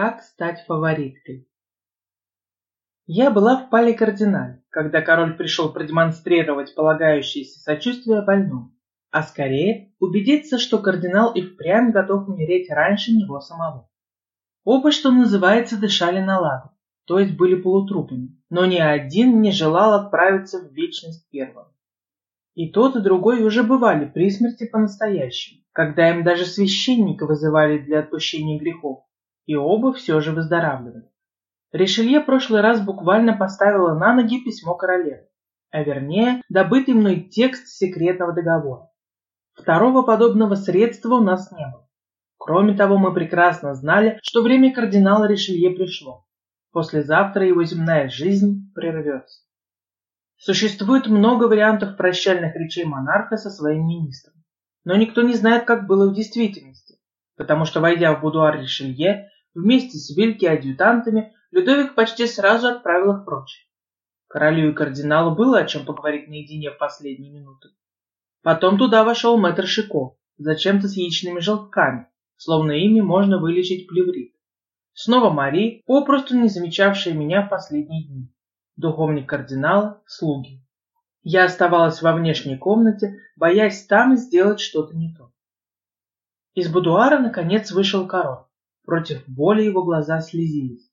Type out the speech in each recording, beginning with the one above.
Как стать фавориткой? Я была в пале кардинале, когда король пришел продемонстрировать полагающееся сочувствие больному, а скорее убедиться, что кардинал и впрямь готов умереть раньше него самого. Оба, что называется, дышали на ладу, то есть были полутрупами, но ни один не желал отправиться в вечность первым. И тот, и другой уже бывали при смерти по-настоящему, когда им даже священника вызывали для отпущения грехов, и оба все же выздоравливали. Ришелье прошлый раз буквально поставила на ноги письмо королевы, а вернее, добытый мной текст секретного договора. Второго подобного средства у нас не было. Кроме того, мы прекрасно знали, что время кардинала Ришелье пришло. Послезавтра его земная жизнь прервется. Существует много вариантов прощальных речей монарха со своим министром. Но никто не знает, как было в действительности, потому что, войдя в будуар Ришелье, вместе с вельки-адъютантами, Людовик почти сразу отправил их прочь. Королю и кардиналу было о чем поговорить наедине в последние минуты. Потом туда вошел мэтр Шико, зачем-то с яичными желтками, словно ими можно вылечить плеврит. Снова Мари, попросту не замечавшая меня в последние дни духовник кардинала, слуги. Я оставалась во внешней комнате, боясь там сделать что-то не то. Из будуара, наконец, вышел король. Против боли его глаза слезились.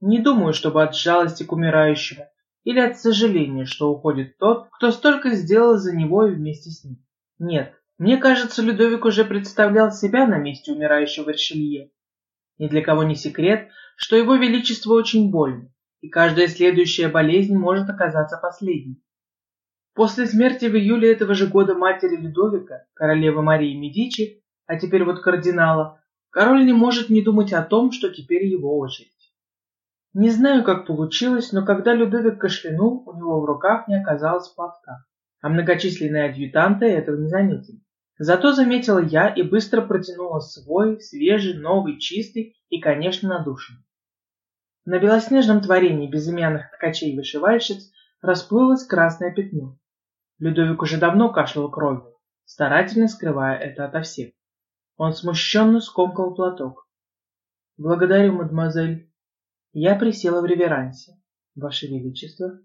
Не думаю, чтобы от жалости к умирающему или от сожаления, что уходит тот, кто столько сделал за него и вместе с ним. Нет, мне кажется, Людовик уже представлял себя на месте умирающего Ришелье. Ни для кого не секрет, что его величество очень больно и каждая следующая болезнь может оказаться последней. После смерти в июле этого же года матери Людовика, королевы Марии Медичи, а теперь вот кардинала, король не может не думать о том, что теперь его очередь. Не знаю, как получилось, но когда Людовик кашлянул, у него в руках не оказалось платка, а многочисленные адъютанты этого не заметили. Зато заметила я и быстро протянула свой, свежий, новый, чистый и, конечно, надушенный. На белоснежном творении безымянных ткачей и вышивальщиц расплылось красное пятно. Людовик уже давно кашлял кровью, старательно скрывая это ото всех. Он смущенно скомкал платок. «Благодарю, мадемуазель». Я присела в реверансе. «Ваше Величество».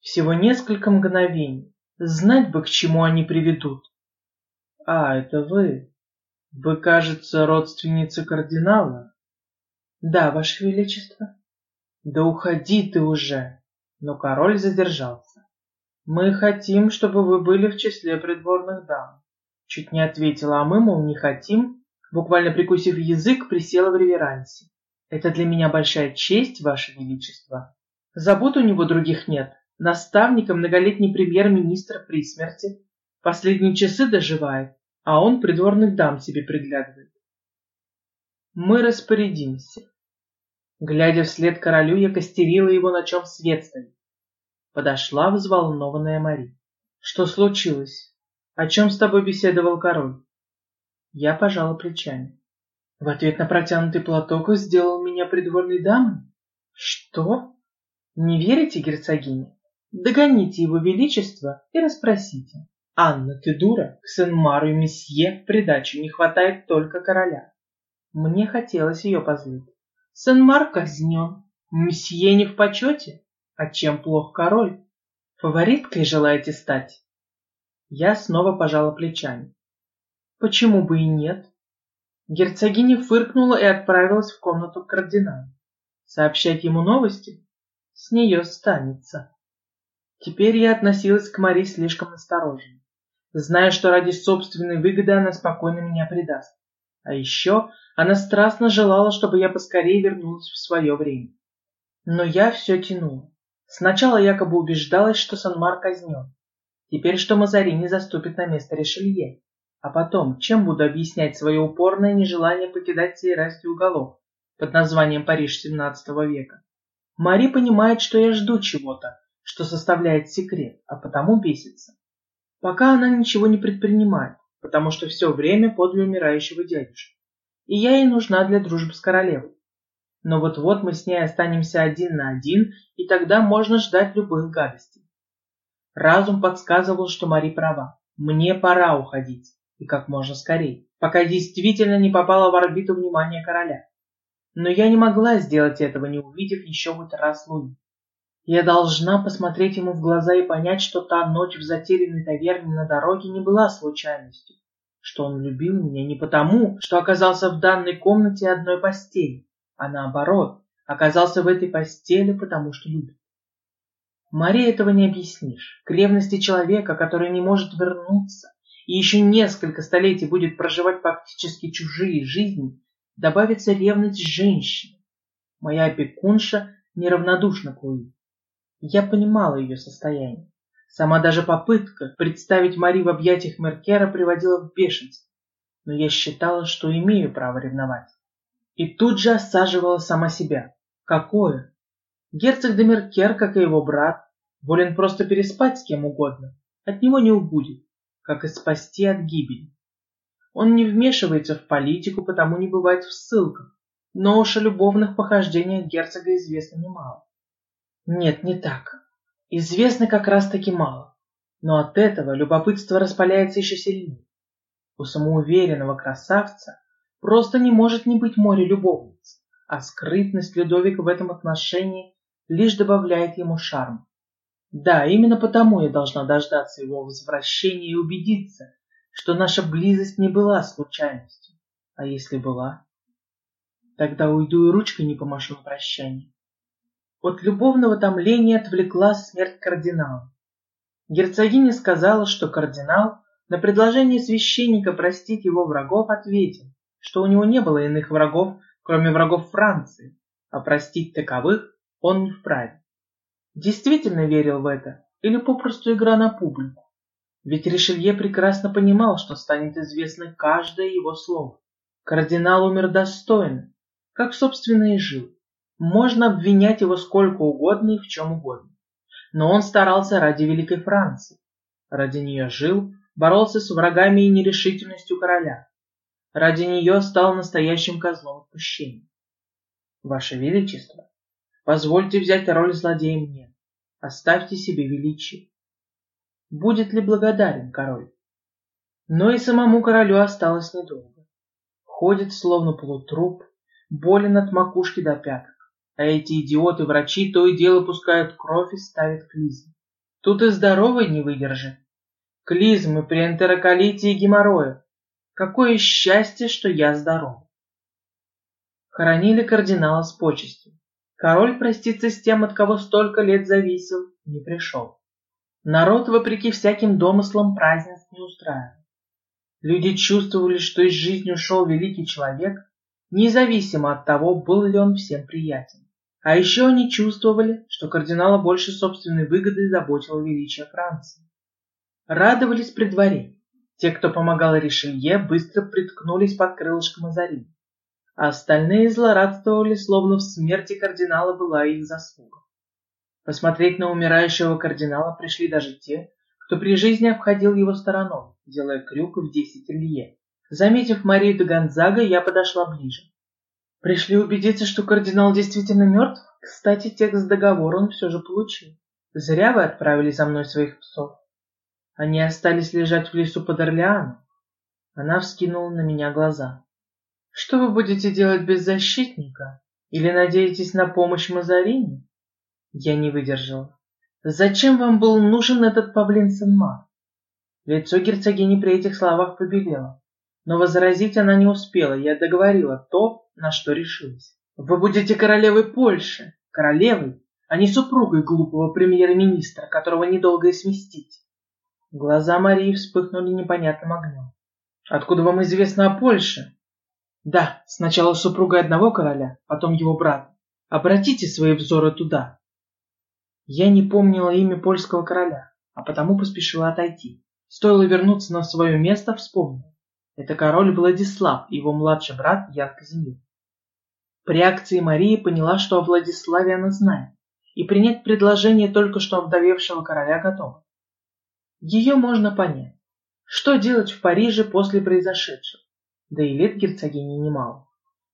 Всего несколько мгновений. Знать бы, к чему они приведут. «А, это вы. Вы, кажется, родственница кардинала?» Да, Ваше Величество. Да уходи ты уже. Но король задержался. Мы хотим, чтобы вы были в числе придворных дам. Чуть не ответила, а мы, мол, не хотим. Буквально прикусив язык, присела в реверансе. Это для меня большая честь, Ваше Величество. Забот у него других нет. Наставника многолетний премьер-министр при смерти. Последние часы доживает, а он придворных дам себе приглядывает. Мы распорядимся. Глядя вслед королю, я костерила его, на чем свет. Подошла взволнованная Мари. Что случилось? О чем с тобой беседовал король? Я пожала плечами. В ответ на протянутый платок сделал меня придворной дамой? Что? Не верите, герцогиня? Догоните его величество и расспросите. Анна, ты дура? К Сен-Мару и месье в придачу не хватает только короля. Мне хотелось ее позлить. Сен-Мар казнен, месье не в почете, а чем плох король? Фавориткой желаете стать? Я снова пожала плечами. Почему бы и нет? Герцогиня фыркнула и отправилась в комнату к кардиналу. Сообщать ему новости? С нее станется. Теперь я относилась к Мари слишком осторожно, зная, что ради собственной выгоды она спокойно меня предаст. А еще она страстно желала, чтобы я поскорее вернулась в свое время. Но я все тянула. Сначала якобы убеждалась, что Санмар казнен. Теперь, что Мазарини заступит на место Ришелье. А потом, чем буду объяснять свое упорное нежелание покидать сей расти уголок под названием Париж XVII века? Мари понимает, что я жду чего-то, что составляет секрет, а потому бесится. Пока она ничего не предпринимает, потому что все время подле умирающего дядюшки. И я ей нужна для дружбы с королевой. Но вот-вот мы с ней останемся один на один, и тогда можно ждать любых гадостей. Разум подсказывал, что Мари права. Мне пора уходить, и как можно скорее, пока действительно не попала в орбиту внимания короля. но я не могла сделать этого, не увидев еще хоть раз Луи. Я должна посмотреть ему в глаза и понять, что та ночь в затерянной таверне на дороге не была случайностью, что он любил меня не потому, что оказался в данной комнате одной постели, а наоборот, оказался в этой постели, потому что любит. Марии этого не объяснишь. К ревности человека, который не может вернуться и еще несколько столетий будет проживать фактически чужие жизни, добавится ревность женщины. Моя опекунша неравнодушна к Луи. Я понимала ее состояние. Сама даже попытка представить Мари в объятиях Меркера приводила в бешенство. Но я считала, что имею право ревновать. И тут же осаживала сама себя. Какое? Герцог де Меркер, как и его брат, волен просто переспать с кем угодно. От него не убудет, как и спасти от гибели. Он не вмешивается в политику, потому не бывает в ссылках. Но уж о любовных похождениях герцога известно немало. Нет, не так. Известно как раз-таки мало. Но от этого любопытство распаляется еще сильнее. У самоуверенного красавца просто не может не быть море любовниц, а скрытность Людовика в этом отношении лишь добавляет ему шарм. Да, именно потому я должна дождаться его возвращения и убедиться, что наша близость не была случайностью. А если была? Тогда уйду и ручкой не помашу на прощание. От любовного томления отвлекла смерть кардинала. Герцогиня сказала, что кардинал на предложение священника простить его врагов ответил, что у него не было иных врагов, кроме врагов Франции, а простить таковых он не вправе. Действительно верил в это или попросту игра на публику? Ведь Ришелье прекрасно понимал, что станет известно каждое его слово. Кардинал умер достойно, как собственно и жил. Можно обвинять его сколько угодно и в чем угодно. Но он старался ради Великой Франции. Ради нее жил, боролся с врагами и нерешительностью короля. Ради нее стал настоящим козлом отпущения. Ваше Величество, позвольте взять роль злодея мне. Оставьте себе величие. Будет ли благодарен король? Но и самому королю осталось недолго. Ходит словно полутруп, болен от макушки до пяток. А эти идиоты-врачи то и дело пускают кровь и ставят клизмы. Тут и здоровый не выдержит. Клизмы при энтероколите и геморрое. Какое счастье, что я здоров. Хоронили кардинала с почестью. Король проститься с тем, от кого столько лет зависел, не пришел. Народ, вопреки всяким домыслам, празднеств не устраивал. Люди чувствовали, что из жизни ушел великий человек, независимо от того, был ли он всем приятен. А еще они чувствовали, что кардинала больше собственной выгоды заботило величие Франции. Радовались при дворе. Те, кто помогал Ришелье, быстро приткнулись под крылышко Мазарини. А остальные злорадствовали, словно в смерти кардинала была их заслуга. Посмотреть на умирающего кардинала пришли даже те, кто при жизни обходил его стороной, делая крюк в десять лье. Заметив Марию де Гонзага, я подошла ближе. Пришли убедиться, что кардинал действительно мертв? Кстати, текст договора он все же получил. Зря вы отправили за мной своих псов. Они остались лежать в лесу под Орлеаном. Она вскинула на меня глаза. Что вы будете делать без защитника? Или надеетесь на помощь Мазарини? Я не выдержала. Зачем вам был нужен этот павлин Сенмар? Лицо герцогини при этих словах побелело. Но возразить она не успела, я договорила то, на что решилась. Вы будете королевой Польши, королевой, а не супругой глупого премьер-министра, которого недолго и сместить. Глаза Марии вспыхнули непонятным огнем. Откуда вам известно о Польше? Да, сначала супруга одного короля, потом его брат. Обратите свои взоры туда. Я не помнила имя польского короля, а потому поспешила отойти. Стоило вернуться на свое место, вспомнила. Это король Владислав и его младший брат Ян Казимир. По реакции Марии поняла, что о Владиславе она знает, и принять предложение только что овдовевшего короля готова. Ее можно понять. Что делать в Париже после произошедшего? Да и лет герцогини немало.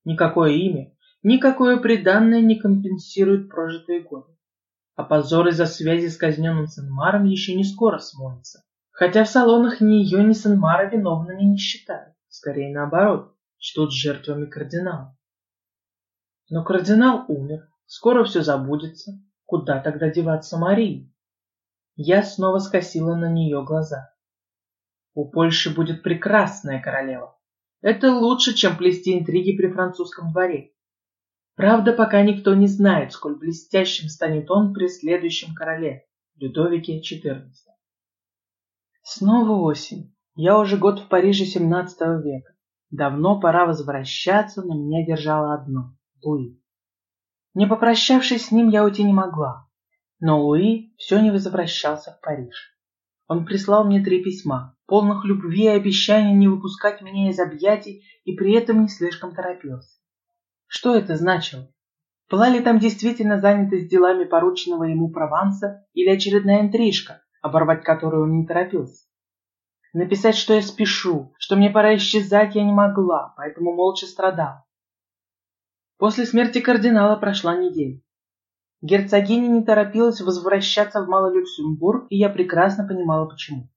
Никакое имя, никакое приданное не компенсирует прожитые годы. А позор из-за связи с казненным Сенмаром еще не скоро смоется. Хотя в салонах ни ее, ни Сенмара виновными не считают. Скорее наоборот, ждут жертвами кардинала. Но кардинал умер, скоро все забудется. Куда тогда деваться Марии? Я снова скосила на нее глаза. У Польши будет прекрасная королева. Это лучше, чем плести интриги при французском дворе. Правда, пока никто не знает, сколь блестящим станет он при следующем короле, Людовике XIV. Снова осень. Я уже год в Париже XVII века. Давно пора возвращаться, но меня держало одно — Луи. Не попрощавшись с ним, я уйти не могла. Но Луи все не возвращался в Париж. Он прислал мне три письма, полных любви и обещания не выпускать меня из объятий и при этом не слишком торопился. Что это значило? Была ли там действительно занятость делами порученного ему Прованса или очередная интрижка, оборвать которую он не торопился? Написать, что я спешу, что мне пора исчезать, я не могла, поэтому молча страдала. После смерти кардинала прошла неделя. Герцогиня не торопилась возвращаться в Малый Люксембург, и я прекрасно понимала, почему.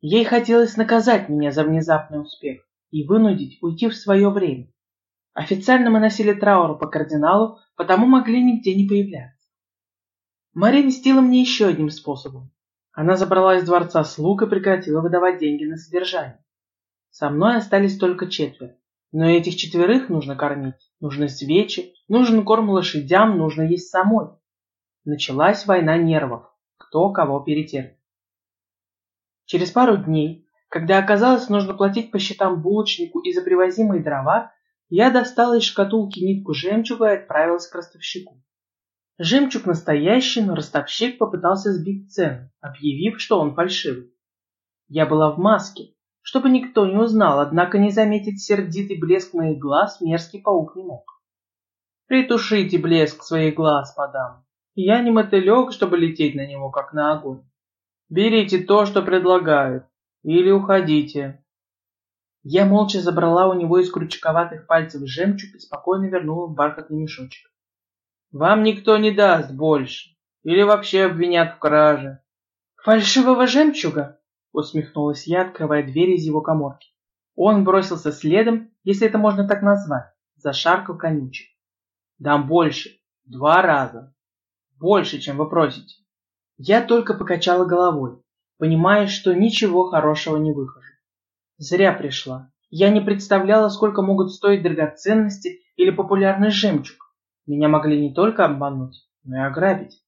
Ей хотелось наказать меня за внезапный успех и вынудить уйти в свое время. Официально мы носили траур по кардиналу, потому могли нигде не появляться. Мария мстила мне еще одним способом. Она забрала из дворца слуг и прекратила выдавать деньги на содержание. Со мной остались только четверо. Но этих четверых нужно кормить, нужны свечи, нужен корм лошадям, нужно есть самой. Началась война нервов, кто кого перетерпит. Через пару дней, когда оказалось нужно платить по счетам булочнику и за привозимые дрова, я достала из шкатулки нитку жемчуга и отправилась к ростовщику. Жемчуг настоящий, но ростовщик попытался сбить цену, объявив, что он фальшивый. Я была в маске, чтобы никто не узнал, однако не заметить сердитый блеск моих глаз мерзкий паук не мог. Притушите блеск своих глаз, подам. Я не мотылек, чтобы лететь на него, как на огонь. Берите то, что предлагают, или уходите. Я молча забрала у него из крючковатых пальцев жемчуг и спокойно вернула в бархатный мешочек. Вам никто не даст больше. Или вообще обвинят в краже. Фальшивого жемчуга? Усмехнулась я, открывая дверь из его коморки. Он бросился следом, если это можно так назвать, зашаркал конючек. Дам больше. Два раза. Больше, чем вы просите. Я только покачала головой, понимая, что ничего хорошего не выхожу. Зря пришла. Я не представляла, сколько могут стоить драгоценности или популярный жемчуг. Меня могли не только обмануть, но и ограбить.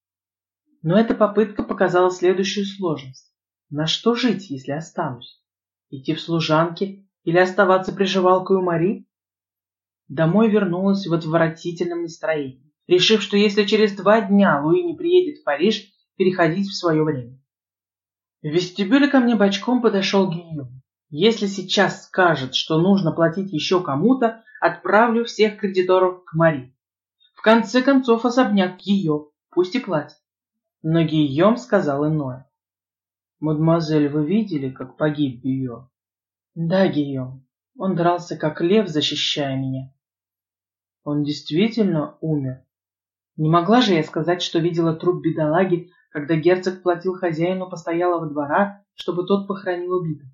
Но эта попытка показала следующую сложность. На что жить, если останусь? Идти в служанки или оставаться приживалкой у Мари? Домой вернулась в отвратительном настроении, решив, что если через два дня Луи не приедет в Париж, переходить в свое время. В вестибюле ко мне бочком подошел Гийом. Если сейчас скажет, что нужно платить еще кому-то, отправлю всех кредиторов к Мари. В конце концов, особняк ее, пусть и платит. Но Гийом сказал иное. «Мадемуазель, вы видели, как погиб Био?» «Да, Гийом. Он дрался, как лев, защищая меня». «Он действительно умер?» Не могла же я сказать, что видела труп бедолаги, когда герцог платил хозяину постоялого двора, чтобы тот похоронил убитого.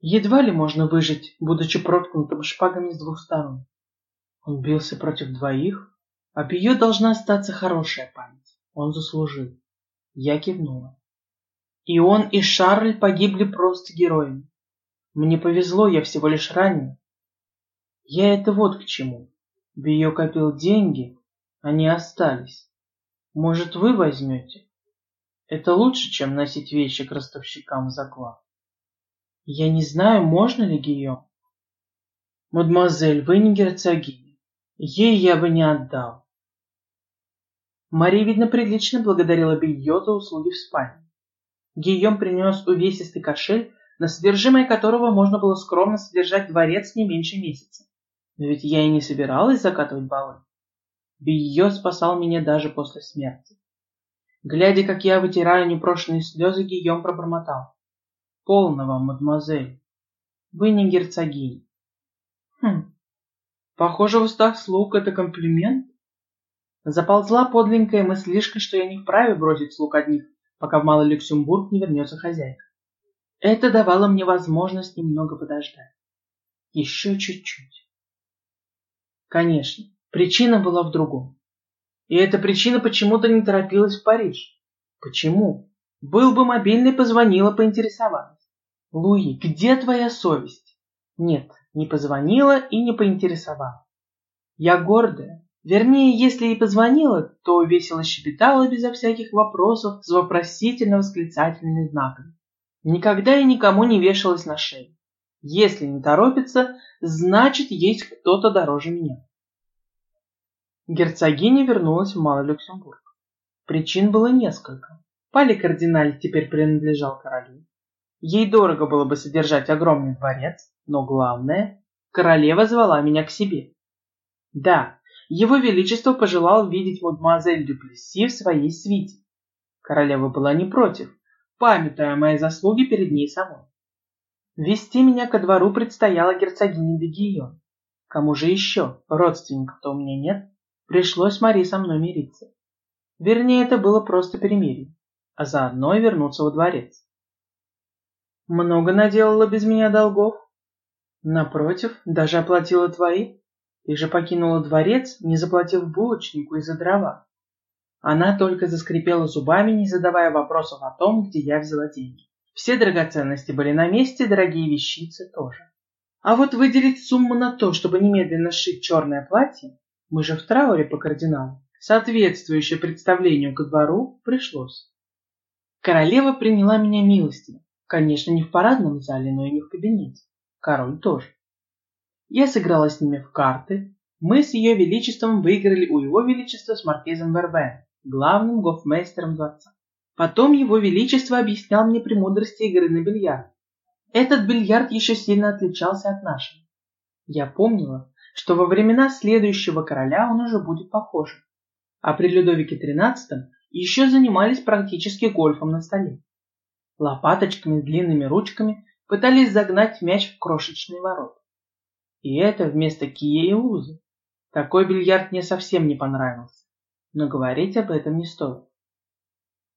Едва ли можно выжить, будучи проткнутым шпагами с двух сторон. Он бился против двоих, а Пио должна остаться хорошая память. Он заслужил. Я кивнула. И он, и Шарль погибли просто героями. Мне повезло, я всего лишь ранен. Я это вот к чему. Био копил деньги, они остались. Может, вы возьмете? Это лучше, чем носить вещи к ростовщикам в заклад. Я не знаю, можно ли Гийом. Мадемуазель, вы не герцогиня. Ей я бы не отдал. Мария, видно, прилично благодарила Белье за услуги в спальне. Гийом принес увесистый кошель, на содержимое которого можно было скромно содержать дворец не меньше месяца. Но ведь я и не собиралась закатывать балы. Белье спасал меня даже после смерти. Глядя, как я вытираю непрошенные слезы, Гийом пробормотал. Полно вам, мадемуазель. Вы не герцогиня. Хм. Похоже, в устах слуг это комплимент. Заползла подленькая мыслишка, что я не вправе бросить слуг одних, пока в Малый Люксембург не вернется хозяйка. Это давало мне возможность немного подождать. Еще чуть-чуть. Конечно, Причина была в другом. И эта причина почему-то не торопилась в Париж. Почему? Был бы мобильный, позвонила, поинтересовалась. Луи, где твоя совесть? Нет, не позвонила и не поинтересовалась. Я гордая. Вернее, если и позвонила, то весело щебетала безо всяких вопросов с вопросительно-восклицательными знаками. Никогда и никому не вешалась на шею. Если не торопится, значит, есть кто-то дороже меня. Герцогиня вернулась в Малый Люксембург. Причин было несколько. Пали кардиналь теперь принадлежал королю. Ей дорого было бы содержать огромный дворец, но главное, королева звала меня к себе. Да, его величество пожелал видеть мадемуазель Дюплесси в своей свите. Королева была не против, памятая мои заслуги перед ней самой. Вести меня ко двору предстояла герцогине де Гийон. Кому же еще, родственников-то у меня нет, пришлось Мари со мной мириться. Вернее, это было просто перемирие, а заодно и вернуться во дворец. Много наделала без меня долгов? Напротив, даже оплатила твои. Ты же покинула дворец, не заплатив булочнику из-за дрова. Она только заскрипела зубами, не задавая вопросов о том, где я взяла деньги. Все драгоценности были на месте, дорогие вещицы тоже. А вот выделить сумму на то, чтобы немедленно сшить черное платье, мы же в трауре по кардиналу, соответствующее представлению ко двору, пришлось. Королева приняла меня милостиво, конечно, не в парадном зале, но и не в кабинете. Король тоже. Я сыграла с ними в карты, мы с ее величеством выиграли у его величества с маркизом Вербен, главным гофмейстером дворца. Потом его величество объяснял мне премудрости игры на бильярд. Этот бильярд еще сильно отличался от нашего. Я помнила, что во времена следующего короля он уже будет похож. А при Людовике XIII еще занимались практически гольфом на столе. Лопаточками с длинными ручками пытались загнать мяч в крошечные ворота. И это вместо кия и лузы. Такой бильярд мне совсем не понравился но говорить об этом не стоит.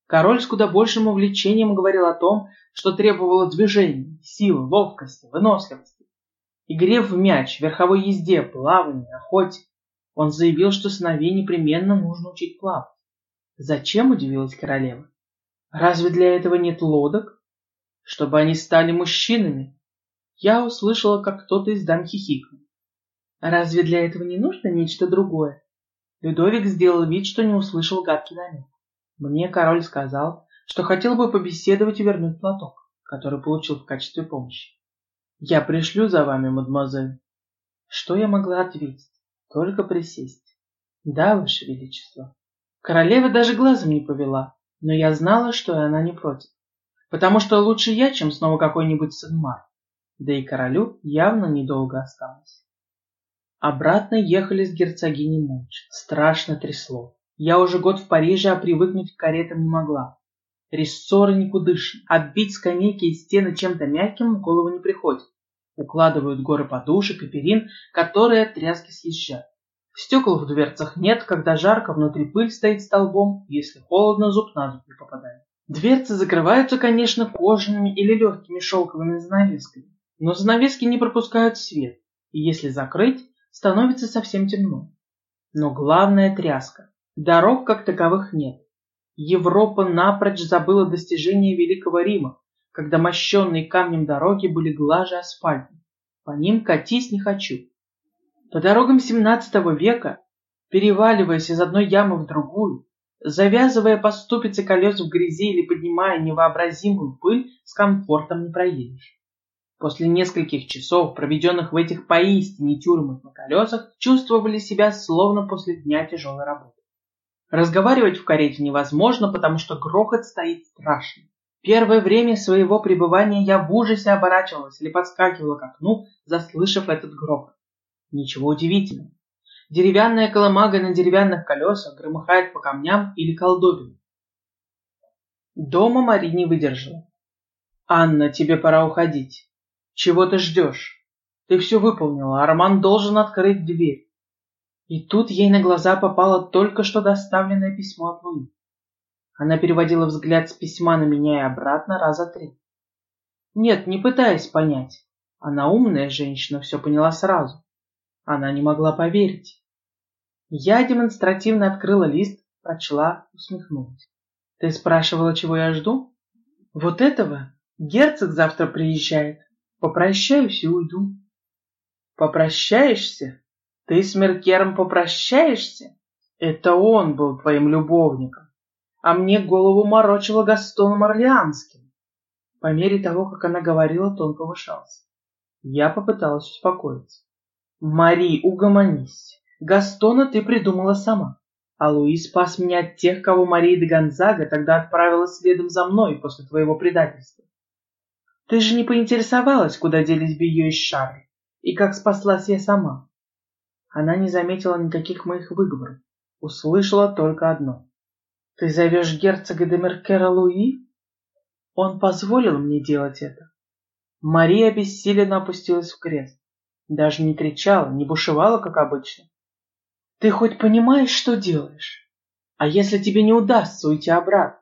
Король с куда большим увлечением говорил о том, что требовало движения, силы, ловкости, выносливости. Игре в мяч, верховой езде, плаванию, охоте. Он заявил, что сыновей непременно нужно учить плавать. Зачем, удивилась королева? Разве для этого нет лодок? Чтобы они стали мужчинами? Я услышала, как кто-то из дам хихикнул. Разве для этого не нужно нечто другое? Людовик сделал вид, что не услышал гадкий намек. Мне король сказал, что хотел бы побеседовать и вернуть платок, который получил в качестве помощи. «Я пришлю за вами, мадемуазель». Что я могла ответить? Только присесть. «Да, ваше величество». Королева даже глазом не повела, но я знала, что и она не против. Потому что лучше я, чем снова какой-нибудь Сенмар. Да и королю явно недолго осталось. Обратно ехали с герцогиней молча. Страшно трясло. Я уже год в Париже, а привыкнуть к каретам не могла. Рессоры никудышны. Оббить скамейки и стены чем-то мягким в голову не приходит. Укладывают горы подушек и перин, которые от тряски съезжают. Стекол в дверцах нет, когда жарко, внутри пыль стоит столбом, если холодно, зуб на зуб не попадает. Дверцы закрываются, конечно, кожаными или легкими шелковыми занавесками, но занавески не пропускают свет, и если закрыть, становится совсем темно. Но главная тряска. Дорог как таковых нет. Европа напрочь забыла достижения Великого Рима, когда мощенные камнем дороги были глаже асфальта. По ним катись не хочу. По дорогам XVII века, переваливаясь из одной ямы в другую, завязывая по ступице колес в грязи или поднимая невообразимую пыль, с комфортом не проедешь. После нескольких часов, проведенных в этих поистине тюрьмах на колесах, чувствовали себя словно после дня тяжелой работы. Разговаривать в карете невозможно, потому что грохот стоит страшный. Первое время своего пребывания я в ужасе оборачивалась или подскакивала к окну, заслышав этот грохот. Ничего удивительного. Деревянная коломага на деревянных колесах громыхает по камням или колдобину. Дома Мари не выдержала. «Анна, тебе пора уходить. Чего ты ждешь? Ты все выполнила, а Роман должен открыть дверь. И тут ей на глаза попало только что доставленное письмо от Луи. Она переводила взгляд с письма на меня и обратно раза три. Нет, не пытаясь понять. Она умная женщина, все поняла сразу. Она не могла поверить. Я демонстративно открыла лист, прочла, усмехнулась. Ты спрашивала, чего я жду? Вот этого? Герцог завтра приезжает. Попрощаюсь и уйду. Попрощаешься? Ты с Меркером попрощаешься? Это он был твоим любовником. А мне голову морочила Гастоном Орлеанским. По мере того, как она говорила, тон повышался. Я попыталась успокоиться. Мари, угомонись. Гастона ты придумала сама. А Луи спас меня от тех, кого Мария де Гонзага тогда отправила следом за мной после твоего предательства. Ты же не поинтересовалась, куда делись Био и Шарль, и как спаслась я сама. Она не заметила никаких моих выговоров, услышала только одно. Ты зовешь герцога де Меркера Луи? Он позволил мне делать это. Мария бессиленно опустилась в крест. Даже не кричала, не бушевала, как обычно. Ты хоть понимаешь, что делаешь? А если тебе не удастся уйти обратно?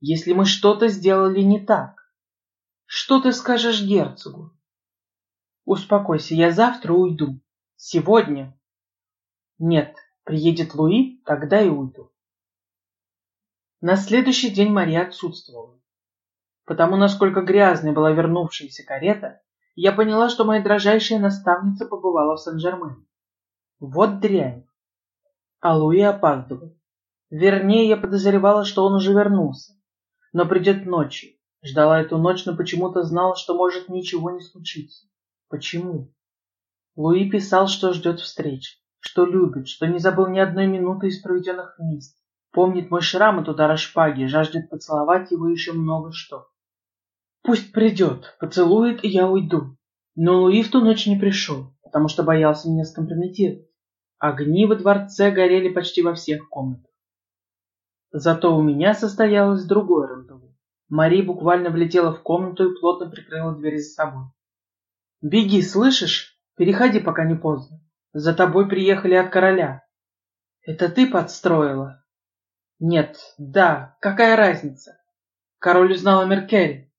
Если мы что-то сделали не так? Что ты скажешь герцогу? Успокойся, я завтра уйду. Сегодня? Нет, приедет Луи, тогда и уйду. На следующий день Мария отсутствовала. Потому, насколько грязной была вернувшаяся карета, я поняла, что моя дрожайшая наставница побывала в Сен-Жермене. Вот дрянь. А Луи опаздывал. Вернее, я подозревала, что он уже вернулся, но придет ночью. Ждала эту ночь, но почему-то знала, что может ничего не случиться. Почему? Луи писал, что ждет встреч, что любит, что не забыл ни одной минуты из проведенных вместе. Помнит мой шрам от удара шпаги, жаждет поцеловать его еще много что. Пусть придет, поцелует, и я уйду. Но Луи в ту ночь не пришел, потому что боялся меня скомпрометировать. Огни во дворце горели почти во всех комнатах. Зато у меня состоялось другое рандеву. Мари буквально влетела в комнату и плотно прикрыла дверь за собой. «Беги, слышишь? Переходи, пока не поздно. За тобой приехали от короля. Это ты подстроила?» «Нет, да, какая разница? Король узнал о Меркеле.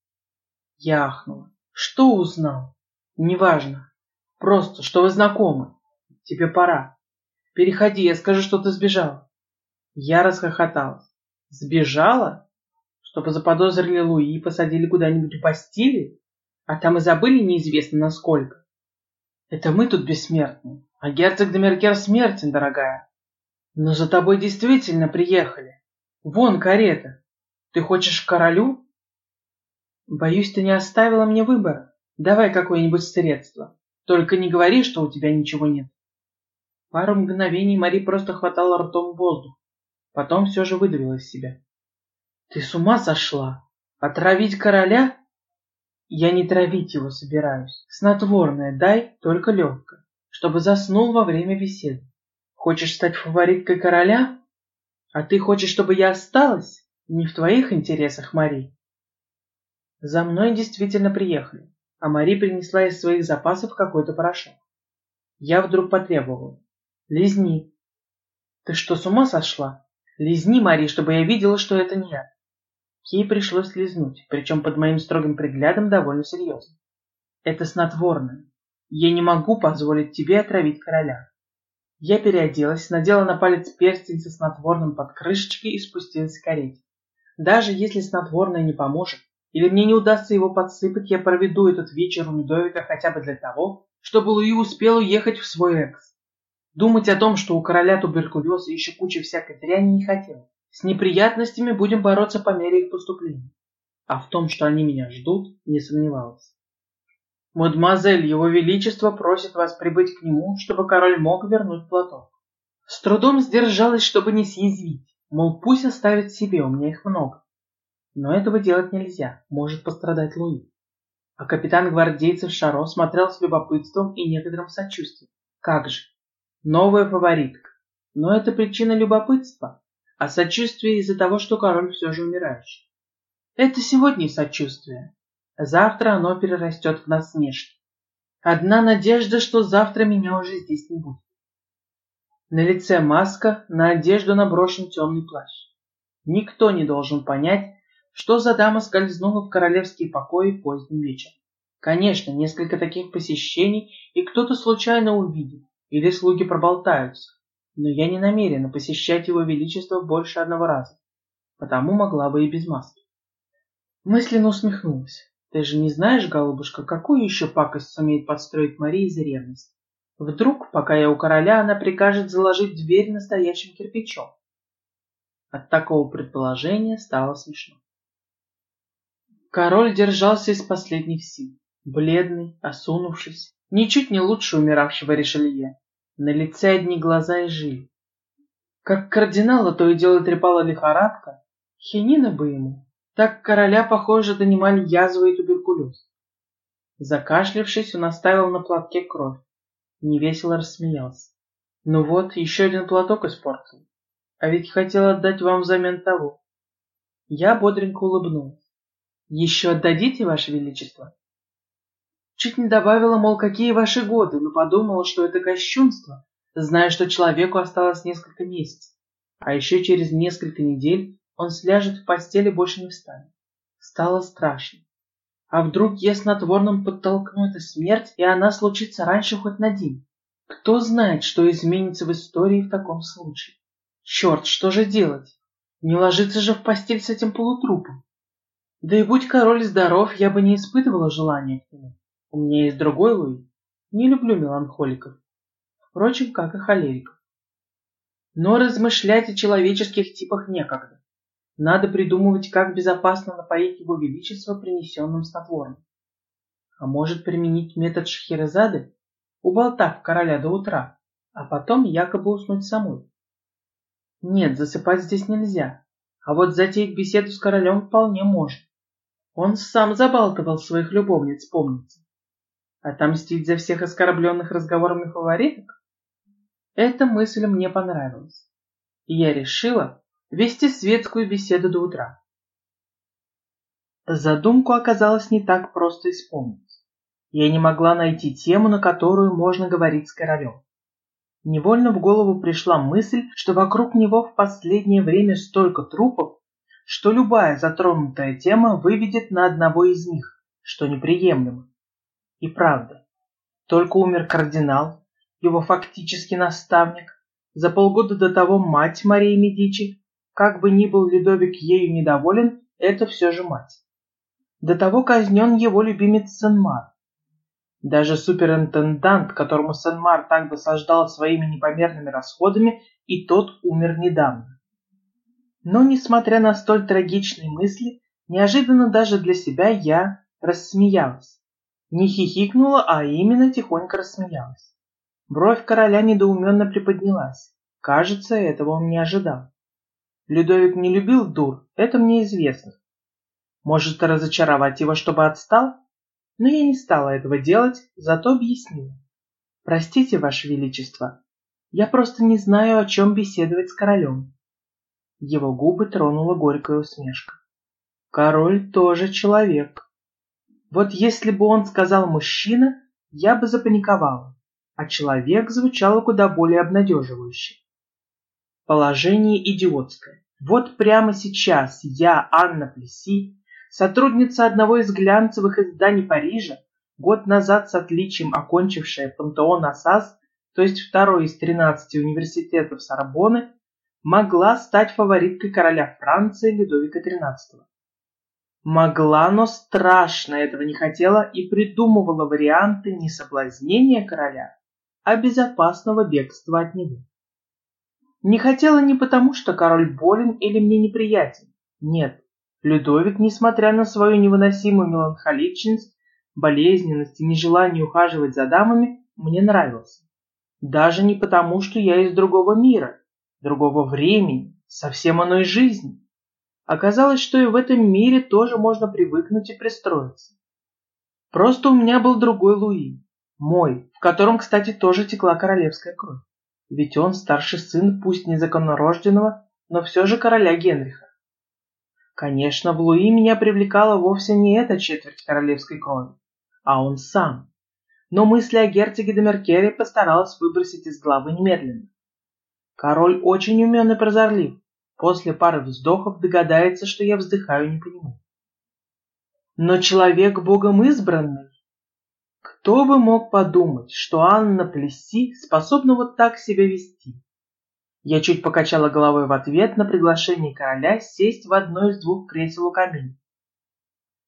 Я ахнула. Что узнал? Неважно. Просто, что вы знакомы. Тебе пора. Переходи, я скажу, что ты сбежала. Я расхохоталась. Сбежала? Чтобы заподозрили Луи и посадили куда-нибудь в Бастилии? А там и забыли неизвестно насколько. Это мы тут бессмертны, а герцог Демеркер смертен, дорогая. Но за тобой действительно приехали. Вон карета. Ты хочешь к королю? Боюсь, ты не оставила мне выбора. Давай какое-нибудь средство. Только не говори, что у тебя ничего нет. Пару мгновений Мари просто хватала ртом воздух. Потом все же выдавила из себя. Ты с ума сошла? Отравить короля? Я не травить его собираюсь. Снотворное дай, только легкое, чтобы заснул во время беседы. Хочешь стать фавориткой короля? А ты хочешь, чтобы я осталась? Не в твоих интересах, Мари. За мной действительно приехали, а Мари принесла из своих запасов какой-то порошок. Я вдруг потребовал. «Лизни». «Ты что, с ума сошла? Лизни, Мари, чтобы я видела, что это не я». Ей пришлось лизнуть, причем под моим строгим приглядом довольно серьезно. «Это снотворное. Я не могу позволить тебе отравить короля». Я переоделась, надела на палец перстень со снотворным под крышечкой и спустилась к карете. Даже если снотворное не поможет, или мне не удастся его подсыпать, я проведу этот вечер у Людовика хотя бы для того, чтобы Луи успел уехать в свой экс. Думать о том, что у короля туберкулез и еще куча всякой дряни не хотел. С неприятностями будем бороться по мере их поступления. А в том, что они меня ждут, не сомневалась. Мадемуазель, его величество просит вас прибыть к нему, чтобы король мог вернуть платок. С трудом сдержалась, чтобы не съязвить, мол, пусть оставит себе, у меня их много. Но этого делать нельзя, может пострадать Луи. А капитан гвардейцев Шаро смотрел с любопытством и некоторым сочувствием. Как же, новая фаворитка. Но это причина любопытства, а сочувствие из-за того, что король все же умирающий. Это сегодня сочувствие. Завтра оно перерастет в насмешки. Одна надежда, что завтра меня уже здесь не будет. На лице маска, на одежду наброшен темный плащ. Никто не должен понять, что за дама скользнула в королевские покои поздним вечером. Конечно, несколько таких посещений, и кто-то случайно увидит, или слуги проболтаются. но я не намерена посещать его величество больше одного раза, потому могла бы и без маски. Мысленно усмехнулась. Ты же не знаешь, голубушка, какую еще пакость сумеет подстроить Мария из ревности? Вдруг, пока я у короля, она прикажет заложить дверь настоящим кирпичом. От такого предположения стало смешно. Король держался из последних сил, бледный, осунувшись, ничуть не лучше умиравшего Ришелье. На лице одни глаза и жили. Как кардинала то и дело трепала лихорадка, хинина бы ему. Так короля, похоже, донимали язвы и туберкулез. Закашлявшись, он оставил на платке кровь. Невесело рассмеялся. Ну вот, еще один платок испортил. А ведь хотел отдать вам взамен того. Я бодренько улыбнулась. Еще отдадите, Ваше Величество? Чуть не добавила, мол, какие ваши годы, но подумала, что это кощунство, зная, что человеку осталось несколько месяцев. А еще через несколько недель он сляжет в постели больше не встанет. Стало страшно. А вдруг я снотворным подтолкну эту смерть, и она случится раньше хоть на день? Кто знает, что изменится в истории в таком случае? Черт, что же делать? Не ложиться же в постель с этим полутрупом. Да и будь король здоров, я бы не испытывала желания к нему. У меня есть другой Луи. Не люблю меланхоликов. Впрочем, как и холериков. Но размышлять о человеческих типах некогда. Надо придумывать, как безопасно напоить его величество принесенным снотворным. А может применить метод Шахерезады, уболтав короля до утра, а потом якобы уснуть самой. Нет, засыпать здесь нельзя, а вот затеять беседу с королем вполне можно. Он сам забалтывал своих любовниц, помните. Отомстить за всех оскорбленных разговорами фавориток? Эта мысль мне понравилась. И я решила вести светскую беседу до утра. Задумку оказалось не так просто исполнить. Я не могла найти тему, на которую можно говорить с королем. Невольно в голову пришла мысль, что вокруг него в последнее время столько трупов, что любая затронутая тема выведет на одного из них, что неприемлемо. И правда, только умер кардинал, его фактически наставник, за полгода до того мать Марии Медичи, как бы ни был Людовик ею недоволен, это все же мать. До того казнен его любимец Сен-Мар. Даже суперинтендант, которому Сен-Мар так досаждал своими непомерными расходами, и тот умер недавно. Но, несмотря на столь трагичные мысли, неожиданно даже для себя я рассмеялась. Не хихикнула, а именно тихонько рассмеялась. Бровь короля недоуменно приподнялась. Кажется, этого он не ожидал. Людовик не любил дур, это мне известно. Может, разочаровать его, чтобы отстал? Но я не стала этого делать, зато объяснила. Простите, Ваше Величество, я просто не знаю, о чем беседовать с королем. Его губы тронула горькая усмешка. Король тоже человек. Вот если бы он сказал «мужчина», я бы запаниковала, а «человек» звучало куда более обнадеживающе. Положение идиотское. Вот прямо сейчас я, Анна Плеси, сотрудница одного из глянцевых изданий Парижа, год назад с отличием окончившая пантеон Ассас, то есть второй из тринадцати университетов Сорбонны, могла стать фавориткой короля Франции Людовика XIII. Могла, но страшно этого не хотела и придумывала варианты не соблазнения короля, а безопасного бегства от него. Не хотела не потому, что король болен или мне неприятен. Нет, Людовик, несмотря на свою невыносимую меланхоличность, болезненность и нежелание ухаживать за дамами, мне нравился. Даже не потому, что я из другого мира, другого времени, совсем иной жизни. Оказалось, что и в этом мире тоже можно привыкнуть и пристроиться. Просто у меня был другой Луи, мой, в котором, кстати, тоже текла королевская кровь. Ведь он старший сын, пусть незаконнорожденного, но все же короля Генриха. Конечно, в Луи меня привлекала вовсе не эта четверть королевской крови, а он сам. Но мысли о герцоге де Меркере постаралась выбросить из головы немедленно. Король очень умен и прозорлив. После пары вздохов догадается, что я вздыхаю не по нему. Но человек богом избранный. Кто бы мог подумать, что Анна Плесси способна вот так себя вести? Я чуть покачала головой в ответ на приглашение короля сесть в одно из двух кресел у камина.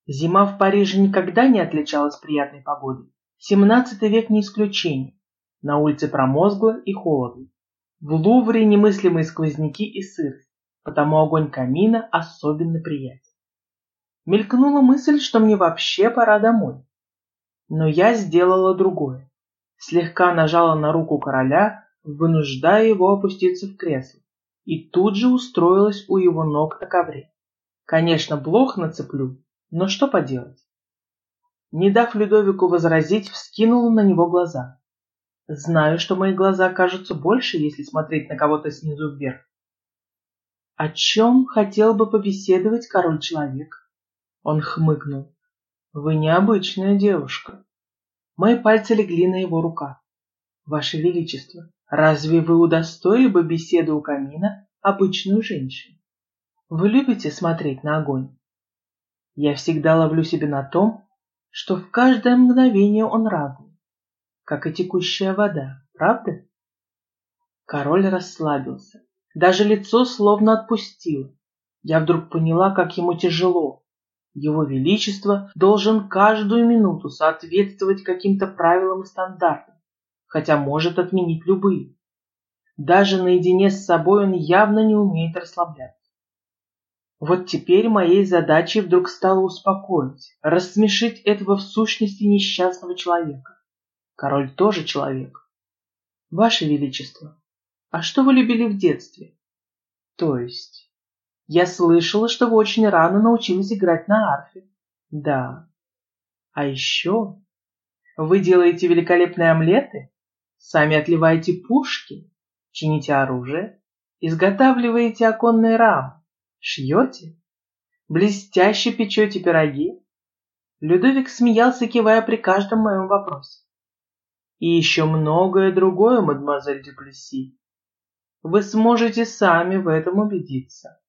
Зима в Париже никогда не отличалась приятной погодой. Семнадцатый век не исключение. На улице промозгло и холодно. В Лувре немыслимые сквозняки и сырость, потому огонь камина особенно приятен. Мелькнула мысль, что мне вообще пора домой. Но я сделала другое. Слегка нажала на руку короля, вынуждая его опуститься в кресло, и тут же устроилась у его ног на ковре. Конечно, блох нацеплю, но что поделать? Не дав Людовику возразить, вскинула на него глаза. Знаю, что мои глаза кажутся больше, если смотреть на кого-то снизу вверх. О чем хотел бы побеседовать король-человек? Он хмыкнул. Вы необычная девушка. Мои пальцы легли на его руках. Ваше Величество, разве вы удостоили бы беседы у камина обычную женщину? Вы любите смотреть на огонь? Я всегда ловлю себя на том, что в каждое мгновение он разный, как и текущая вода, правда? Король расслабился. Даже лицо словно отпустило. Я вдруг поняла, как ему тяжело. Его Величество должен каждую минуту соответствовать каким-то правилам и стандартам, хотя может отменить любые. Даже наедине с собой он явно не умеет расслабляться. Вот теперь моей задачей вдруг стало успокоить, рассмешить этого в сущности несчастного человека. Король тоже человек. Ваше Величество, а что вы любили в детстве? То есть, я слышала, что вы очень рано научились играть на арфе. Да. А еще вы делаете великолепные омлеты, сами отливаете пушки, чините оружие, изготавливаете оконные рамы. Шьете? Блестяще печете пироги? Людовик смеялся, кивая при каждом моем вопросе. И еще многое другое, мадемуазель Дюплесси. Вы сможете сами в этом убедиться.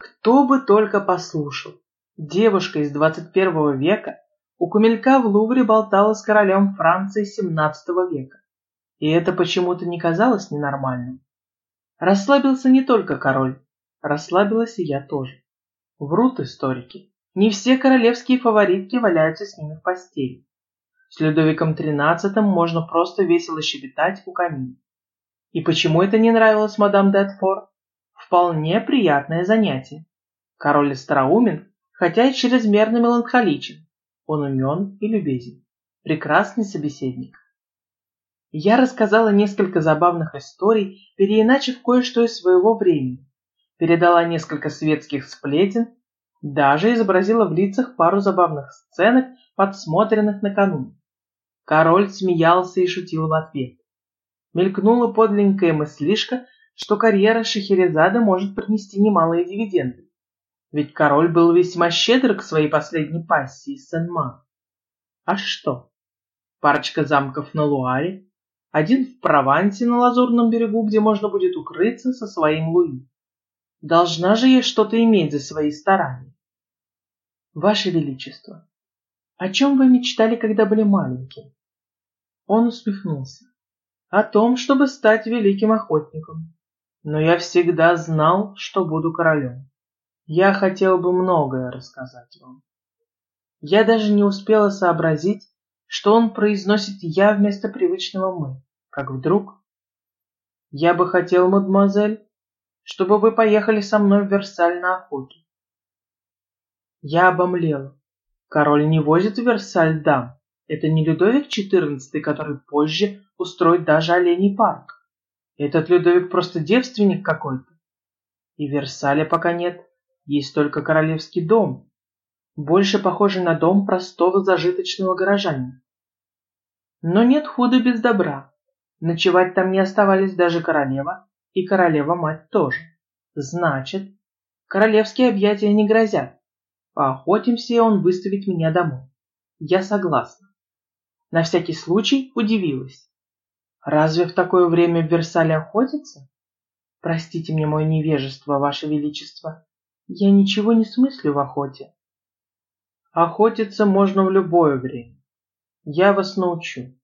Кто бы только послушал. Девушка из 21 века у кумелька в Лувре болтала с королем Франции 17 века. И это почему-то не казалось ненормальным. Расслабился не только король, Расслабилась и я тоже. Врут историки. Не все королевские фаворитки валяются с ними в постели. С Людовиком XIII можно просто весело щебетать у камина. И почему это не нравилось мадам Д'Этфор? Вполне приятное занятие. Король остроумен, хотя и чрезмерно меланхоличен. Он умен и любезен. Прекрасный собеседник. Я рассказала несколько забавных историй, переиначив кое-что из своего времени, передала несколько светских сплетен, даже изобразила в лицах пару забавных сценок, подсмотренных накануне. Король смеялся и шутил в ответ. Мелькнула подленькая мыслишка, что карьера Шахерезада может принести немалые дивиденды. Ведь король был весьма щедр к своей последней пассии Сен-Мар. А что? Парочка замков на Луаре, один в Провансе на Лазурном берегу, где можно будет укрыться со своим Луи. Должна же я что-то иметь за свои старания. Ваше Величество, о чем вы мечтали, когда были маленьким? Он усмехнулся. О том, чтобы стать великим охотником. Но я всегда знал, что буду королем. Я хотел бы многое рассказать вам. Я даже не успела сообразить, что он произносит «я» вместо привычного «мы», как вдруг... Я бы хотел, мадемуазель, чтобы вы поехали со мной в Версаль на охоту. Я обомлела. Король не возит в Версаль дам. Это не Людовик XIV, который позже устроит даже оленей парк. Этот Людовик просто девственник какой-то. И Версаля пока нет, есть только королевский дом, больше похожий на дом простого зажиточного горожанина. Но нет худа без добра. Ночевать там не оставались даже королева и королева-мать тоже. Значит, королевские объятия не грозят. Поохотимся, и он выставит меня домой. Я согласна. На всякий случай удивилась. Разве в такое время в Версале охотятся? Простите мне мое невежество, ваше величество. Я ничего не смыслю в охоте. Охотиться можно в любое время. Я вас научу.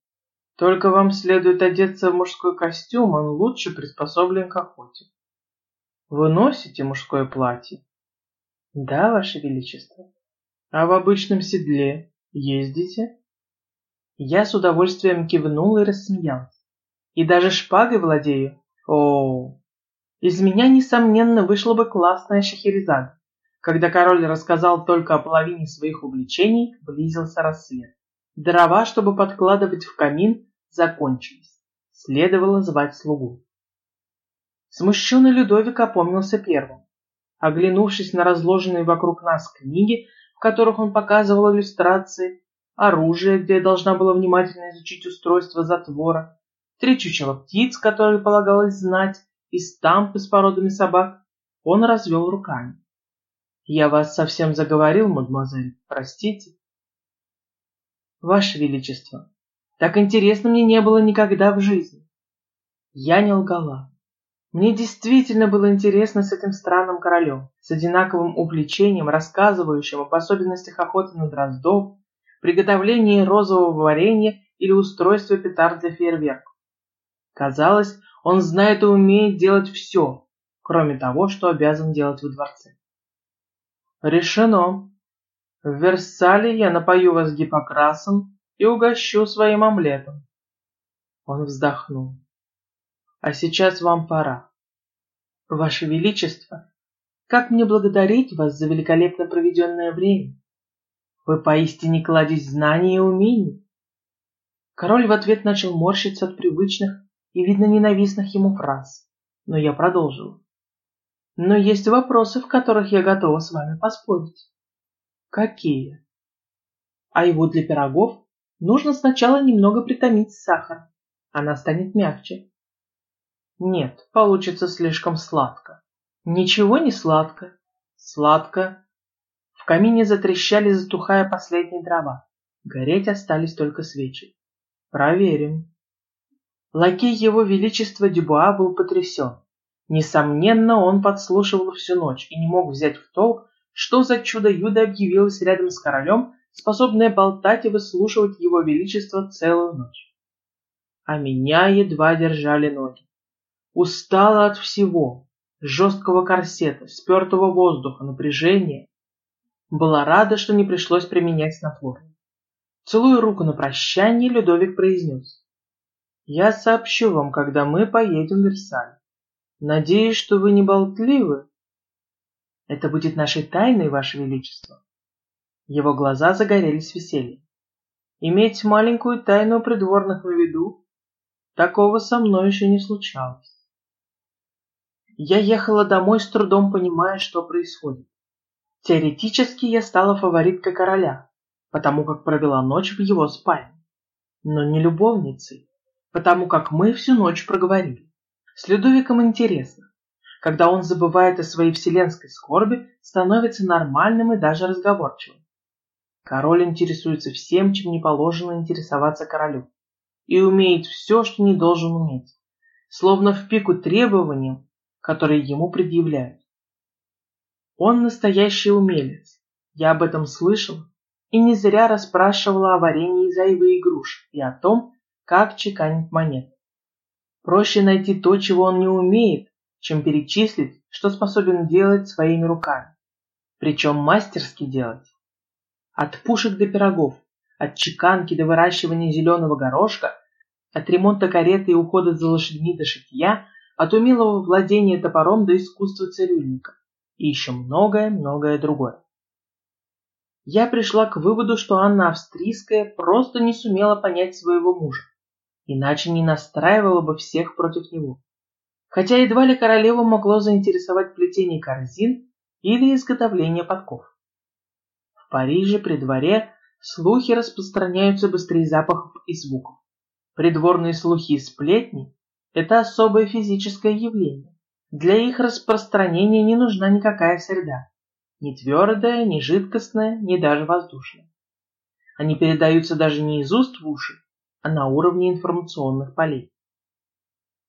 Только вам следует одеться в мужской костюм, он лучше приспособлен к охоте. Вы носите мужское платье? Да, Ваше Величество. А в обычном седле ездите? Я с удовольствием кивнул и рассмеялся. И даже шпагой владею? О, из меня, несомненно, вышла бы классная Шахерезада. Когда король рассказал только о половине своих увлечений, близился рассвет. Дрова, чтобы подкладывать в камин, закончились. Следовало звать слугу. Смущенный Людовик опомнился первым. Оглянувшись на разложенные вокруг нас книги, в которых он показывал иллюстрации, оружие, где я должна была внимательно изучить устройство затвора, три чучела птиц, которые полагалось знать, и стампы с породами собак, он развел руками. «Я вас совсем заговорил, мадемуазель, простите». «Ваше Величество, так интересно мне не было никогда в жизни». Я не лгала. Мне действительно было интересно с этим странным королем, с одинаковым увлечением, рассказывающим об особенностях охоты на дроздов, приготовлении розового варенья или устройстве петард для фейерверков. Казалось, он знает и умеет делать все, кроме того, что обязан делать во дворце. Решено. В Версале я напою вас гипокрасом и угощу своим омлетом. Он вздохнул. А сейчас вам пора. Ваше Величество, как мне благодарить вас за великолепно проведенное время? Вы поистине кладезь знаний и умений. Король в ответ начал морщиться от привычных и, видно, ненавистных ему фраз. Но я продолжил. Но есть вопросы, в которых я готова с вами поспорить. Какие? А его для пирогов нужно сначала немного притомить сахар. Она станет мягче. Нет, получится слишком сладко. Ничего не сладко. Сладко. В камине затрещали, затухая последние дрова. Гореть остались только свечи. Проверим. Лакей его величества Дюбуа был потрясен. Несомненно, он подслушивал всю ночь и не мог взять в толк, что за чудо-юдо объявилось рядом с королем, способное болтать и выслушивать его величество целую ночь. А меня едва держали ноги. Устала от всего, жесткого корсета, спертого воздуха, напряжения. Была рада, что не пришлось применять снотворное. Целуя руку на прощание, Людовик произнес. «Я сообщу вам, когда мы поедем в Версаль. Надеюсь, что вы не болтливы. Это будет нашей тайной, Ваше Величество. Его глаза загорелись весельем. Иметь маленькую тайну придворных на виду, такого со мной еще не случалось. Я ехала домой с трудом понимая, что происходит. Теоретически я стала фавориткой короля, потому как провела ночь в его спальне. Но не любовницей, потому как мы всю ночь проговорили. С Людовиком интересно. Когда он забывает о своей вселенской скорби, становится нормальным и даже разговорчивым. Король интересуется всем, чем не положено интересоваться королю. И умеет все, что не должен уметь. Словно в пику требованиям, которые ему предъявляют. Он настоящий умелец. Я об этом слышал и не зря расспрашивала о варенье из айвы и груш и о том, как чеканить монет. Проще найти то, чего он не умеет, чем перечислить, что способен делать своими руками. Причем мастерски делать. От пушек до пирогов, от чеканки до выращивания зеленого горошка, от ремонта кареты и ухода за лошадьми до шитья, от умелого владения топором до искусства цирюльника и еще многое-многое другое. Я пришла к выводу, что Анна Австрийская просто не сумела понять своего мужа, иначе не настраивала бы всех против него. Хотя едва ли королеву могло заинтересовать плетение корзин или изготовление подков. В Париже при дворе слухи распространяются быстрее запахов и звуков. Придворные слухи и сплетни это особое физическое явление. Для их распространения не нужна никакая среда. Ни твердая, ни жидкостная, ни даже воздушная. Они передаются даже не из уст в уши, а на уровне информационных полей.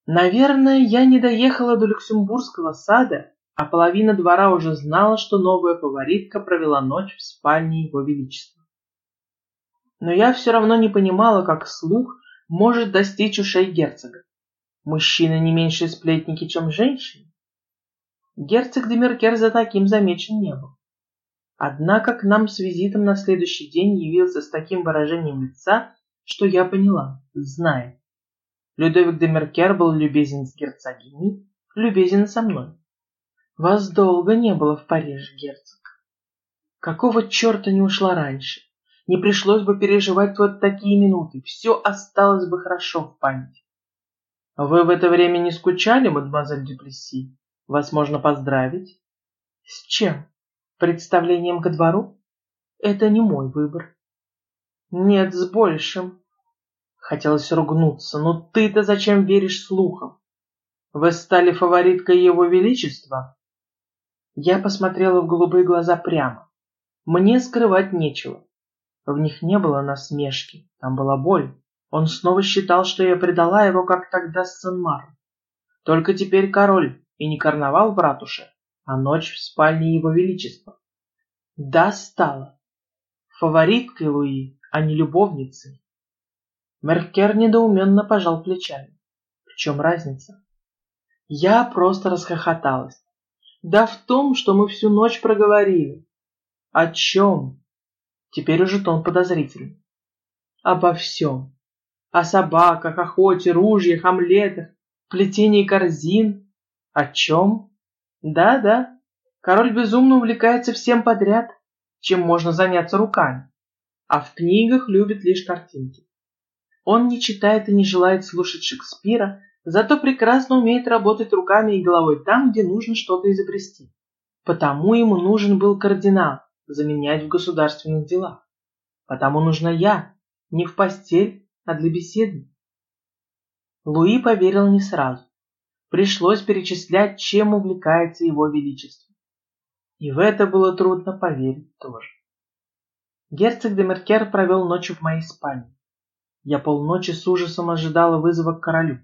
Наверное, я не доехала до Люксембургского сада, а половина двора уже знала, что новая фаворитка провела ночь в спальне его величества. Но я все равно не понимала, как слух может достичь ушей герцога? Мужчины не меньше сплетники, чем женщины. Герцог Демеркер за таким замечен не был. Однако к нам с визитом на следующий день явился с таким выражением лица, что я поняла, знает. Людовик де Меркер был любезен с герцогиней, любезен со мной. Вас долго не было в Париже, герцог. Какого черта не ушла раньше? Не пришлось бы переживать вот такие минуты, все осталось бы хорошо в памяти. Вы в это время не скучали, мадемуазель Дюплесси? Вас можно поздравить. С чем? Представлением ко двору? Это не мой выбор. Нет, с большим. Хотелось ругнуться, но ты-то зачем веришь слухам? Вы стали фавориткой его величества? Я посмотрела в голубые глаза прямо. Мне скрывать нечего. В них не было насмешки, там была боль. Он снова считал, что я предала его, как тогда с Сен-Мар. Только теперь король, и не карнавал в ратуше, а ночь в спальне его величества. Да, стала. Фавориткой Луи, а не любовницей. Меркер недоуменно пожал плечами. В чем разница? Я просто расхохоталась. Да в том, что мы всю ночь проговорили. О чем? Теперь уже тон подозрительный. Обо всем. О собаках, охоте, ружьях, омлетах, плетении корзин. О чем? Да-да, Король безумно увлекается всем подряд, чем можно заняться руками, а в книгах любит лишь картинки. Он не читает и не желает слушать Шекспира, зато прекрасно умеет работать руками и головой там, где нужно что-то изобрести. Потому ему нужен был кардинал, заменять в государственных делах. Потому нужна я, не в постель, а для беседы. Луи поверил не сразу. Пришлось перечислять, чем увлекается его величество. И в это было трудно поверить тоже. Герцог де Меркер провел ночь в моей спальне. Я полночи с ужасом ожидала вызова к королю.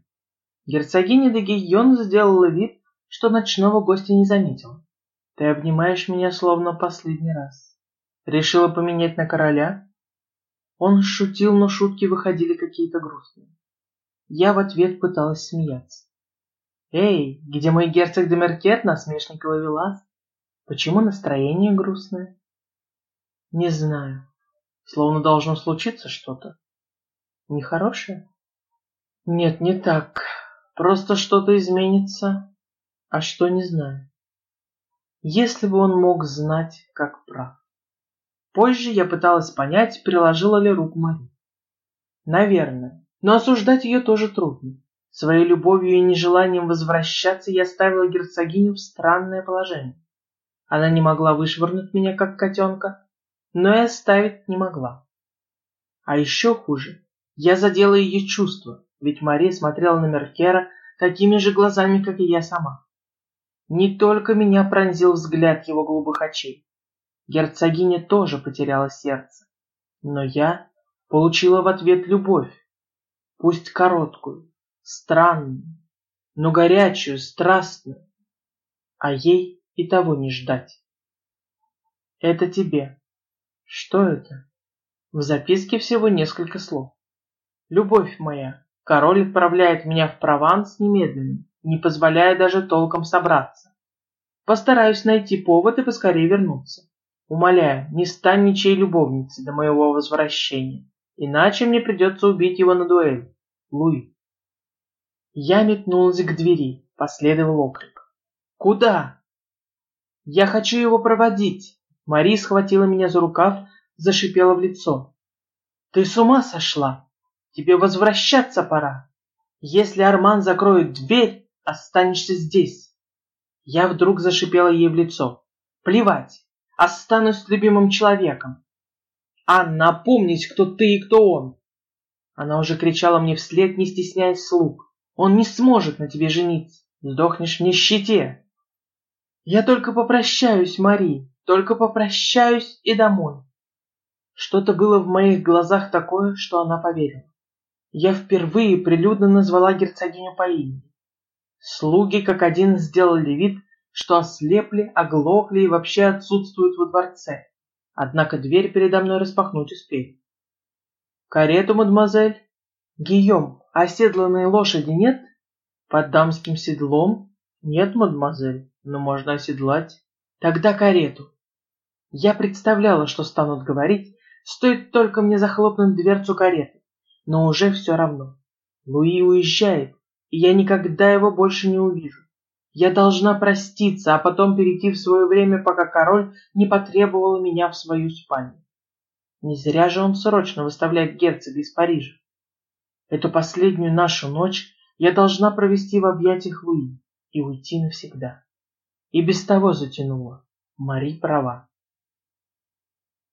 Герцогиня де Гийон сделала вид, что ночного гостя не заметила. Ты обнимаешь меня словно последний раз. Решила поменять на короля? Он шутил, но шутки выходили какие-то грустные. Я в ответ пыталась смеяться. «Эй, где мой герцог де Меркет, насмешник ловелас? Почему настроение грустное? Не знаю. Словно должно случиться что-то. Нехорошее? Нет, не так. Просто что-то изменится, а что не знаю. Если бы он мог знать, как прав. Позже я пыталась понять, приложила ли руку Мари. Наверное, но осуждать ее тоже трудно. Своей любовью и нежеланием возвращаться я ставила герцогиню в странное положение. Она не могла вышвырнуть меня, как котенка, но и оставить не могла. А еще хуже, я задела ее чувства, ведь Мария смотрела на Меркера такими же глазами, как и я сама. Не только меня пронзил взгляд его голубых очей. Герцогиня тоже потеряла сердце. Но я получила в ответ любовь, пусть короткую, странную, но горячую, страстную. А ей и того не ждать. Это тебе. Что это? В записке всего несколько слов. Любовь моя, король отправляет меня в Прованс немедленно, не позволяя даже толком собраться. Постараюсь найти повод и поскорее вернуться. Умоляю, не стань ничьей любовницей до моего возвращения, иначе мне придется убить его на дуэль. Луи. Я метнулась к двери, последовал окрик. Куда? Я хочу его проводить. Мари схватила меня за рукав, зашипела в лицо. Ты с ума сошла? Тебе возвращаться пора. Если Арман закроет дверь, останешься здесь. Я вдруг зашипела ей в лицо. Плевать, останусь с любимым человеком. Анна, опомнись, кто ты и кто он. Она уже кричала мне вслед, не стесняясь слуг. Он не сможет на тебе жениться. Сдохнешь в нищете. Я только попрощаюсь, Мари, только попрощаюсь и домой. Что-то было в моих глазах такое, что она поверила. Я впервые прилюдно назвала герцогиню по имени. Слуги как один сделали вид, что ослепли, оглохли и вообще отсутствуют во дворце. Однако дверь передо мной распахнуть успели. «Карету, мадемуазель!» Гийом, оседланной лошади нет? Под дамским седлом? Нет, мадемуазель, но можно оседлать. Тогда карету. Я представляла, что станут говорить, стоит только мне захлопнуть дверцу кареты, но уже все равно. Луи уезжает, и я никогда его больше не увижу. Я должна проститься, а потом перейти в свое время, пока король не потребовал меня в свою спальню. Не зря же он срочно выставляет герцога из Парижа. Эту последнюю нашу ночь я должна провести в объятиях Луи и уйти навсегда. И без того затянула. Мари права.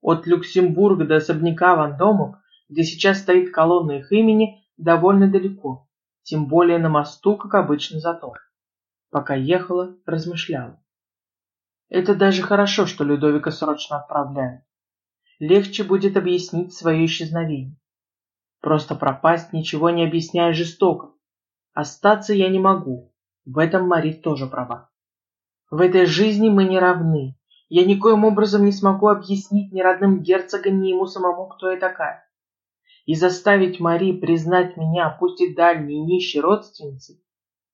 От Люксембурга до особняка Вандомов, где сейчас стоит колонна их имени, довольно далеко, тем более на мосту, как обычно, затор. Пока ехала, размышляла. Это даже хорошо, что Людовика срочно отправляют. Легче будет объяснить свое исчезновение. Просто пропасть, ничего не объясняя жестоко. Остаться я не могу. В этом Мари тоже права. В этой жизни мы не равны. Я никоим образом не смогу объяснить ни родным герцогам, ни ему самому, кто я такая. И заставить Мари признать меня, пусть и дальней нищей родственницей,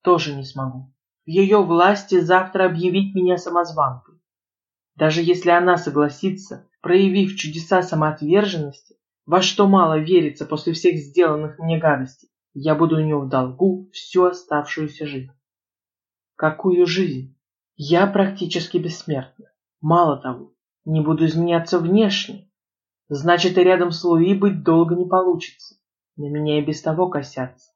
тоже не смогу в ее власти завтра объявить меня самозванкой. Даже если она согласится, проявив чудеса самоотверженности, во что мало верится после всех сделанных мне гадостей, я буду у нее в долгу всю оставшуюся жизнь. Какую жизнь? Я практически бессмертна. Мало того, не буду изменяться внешне. Значит, и рядом с Луи быть долго не получится. На меня и без того косятся.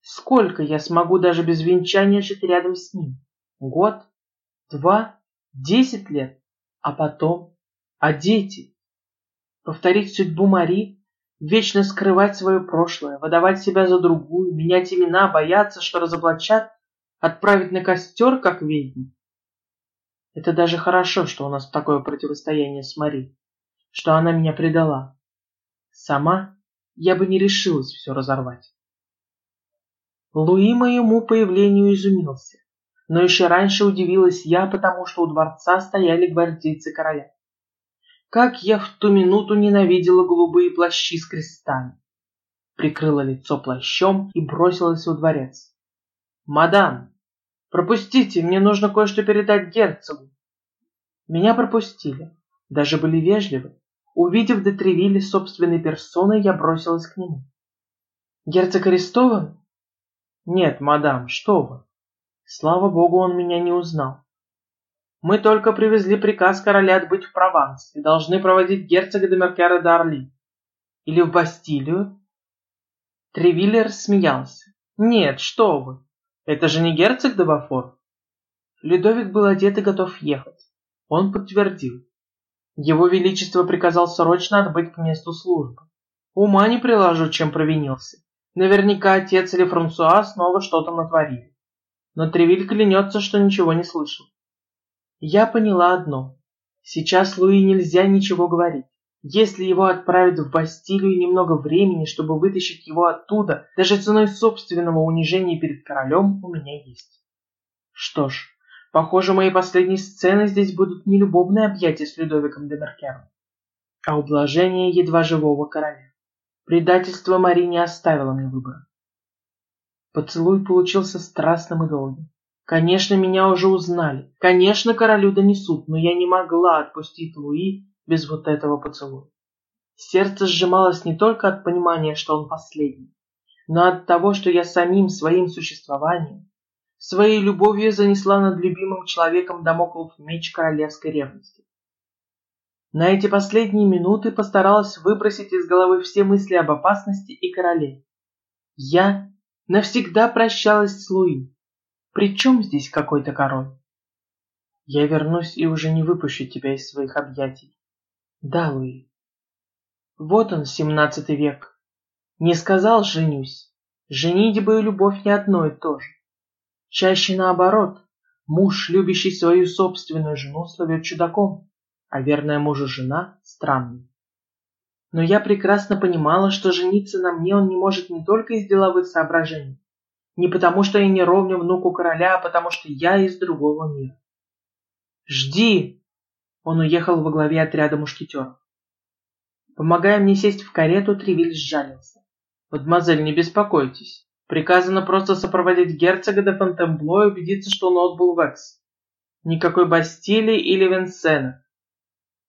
Сколько я смогу даже без венчания жить рядом с ним? Год? Два? Десять лет? А потом? А дети? Повторить судьбу Мари? Вечно скрывать свое прошлое, выдавать себя за другую, менять имена, бояться, что разоблачат, отправить на костер, как ведьму? Это даже хорошо, что у нас такое противостояние с Мари, что она меня предала. Сама я бы не решилась все разорвать. Луи моему появлению изумился. Но еще раньше удивилась я, потому что у дворца стояли гвардейцы короля. Как я в ту минуту ненавидела голубые плащи с крестами. Прикрыла лицо плащом и бросилась во дворец. «Мадам, пропустите, мне нужно кое-что передать герцогу». Меня пропустили, даже были вежливы. Увидев Детревилля собственной персоной, я бросилась к нему. «Герцог арестован?» Нет, мадам, что вы. Слава богу, он меня не узнал. Мы только привезли приказ короля отбыть в Прованс и должны проводить герцога де Меркера до Орли. Или в Бастилию? Тревиллер смеялся. Нет, что вы. Это же не герцог де Бафор. Людовик был одет и готов ехать. Он подтвердил. Его Величество приказал срочно отбыть к месту службы. Ума не приложу, чем провинился. Наверняка отец или Франсуа снова что-то натворили. Но Тревиль клянется, что ничего не слышал. Я поняла одно. Сейчас Луи нельзя ничего говорить. Если его отправят в Бастилию немного времени, чтобы вытащить его оттуда, даже ценой собственного унижения перед королем, у меня есть. Что ж, похоже, мои последние сцены здесь будут не объятия с Людовиком де Меркером, а ублажение едва живого короля. Предательство Мари не оставило мне выбора. Поцелуй получился страстным и долгим. Конечно, меня уже узнали. Конечно, королю донесут, но я не могла отпустить Луи без вот этого поцелуя. Сердце сжималось не только от понимания, что он последний, но от того, что я самим своим существованием, своей любовью занесла над любимым человеком домоклов меч королевской ревности. На эти последние минуты постаралась выбросить из головы все мысли об опасности и короле. Я навсегда прощалась с Луи. Причем здесь какой-то король? Я вернусь и уже не выпущу тебя из своих объятий. Да, Луи. Вот он, семнадцатый век. Не сказал «женюсь». Женитьба и любовь не одно и то же. Чаще наоборот. Муж, любящий свою собственную жену, словет чудаком а верная мужу жена странной. Но я прекрасно понимала, что жениться на мне он не может не только из деловых соображений, не потому что я не ровня внуку короля, а потому что я из другого мира. «Жди!» Он уехал во главе отряда мушкетеров. Помогая мне сесть в карету, Тревиль сжалился. Мадемуазель, не беспокойтесь. Приказано просто сопроводить герцога до Фонтенбло и убедиться, что он отбыл в Экс. Никакой Бастилии или Венсена.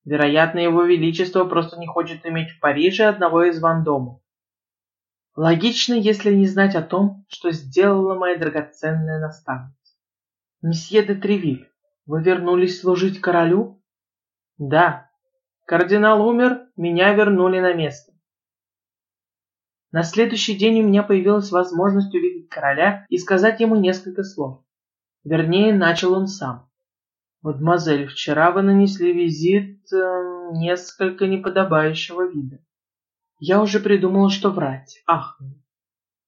Вероятно, его величество просто не хочет иметь в Париже одного из вандомов. Логично, если не знать о том, что сделала моя драгоценная наставница. Месье де Тревиль, вы вернулись служить королю? Да. Кардинал умер, меня вернули на место. На следующий день у меня появилась возможность увидеть короля и сказать ему несколько слов. Вернее, начал он сам. «Мадемуазель, вчера вы нанесли визит э, несколько неподобающего вида. Я уже придумала, что врать. Ах,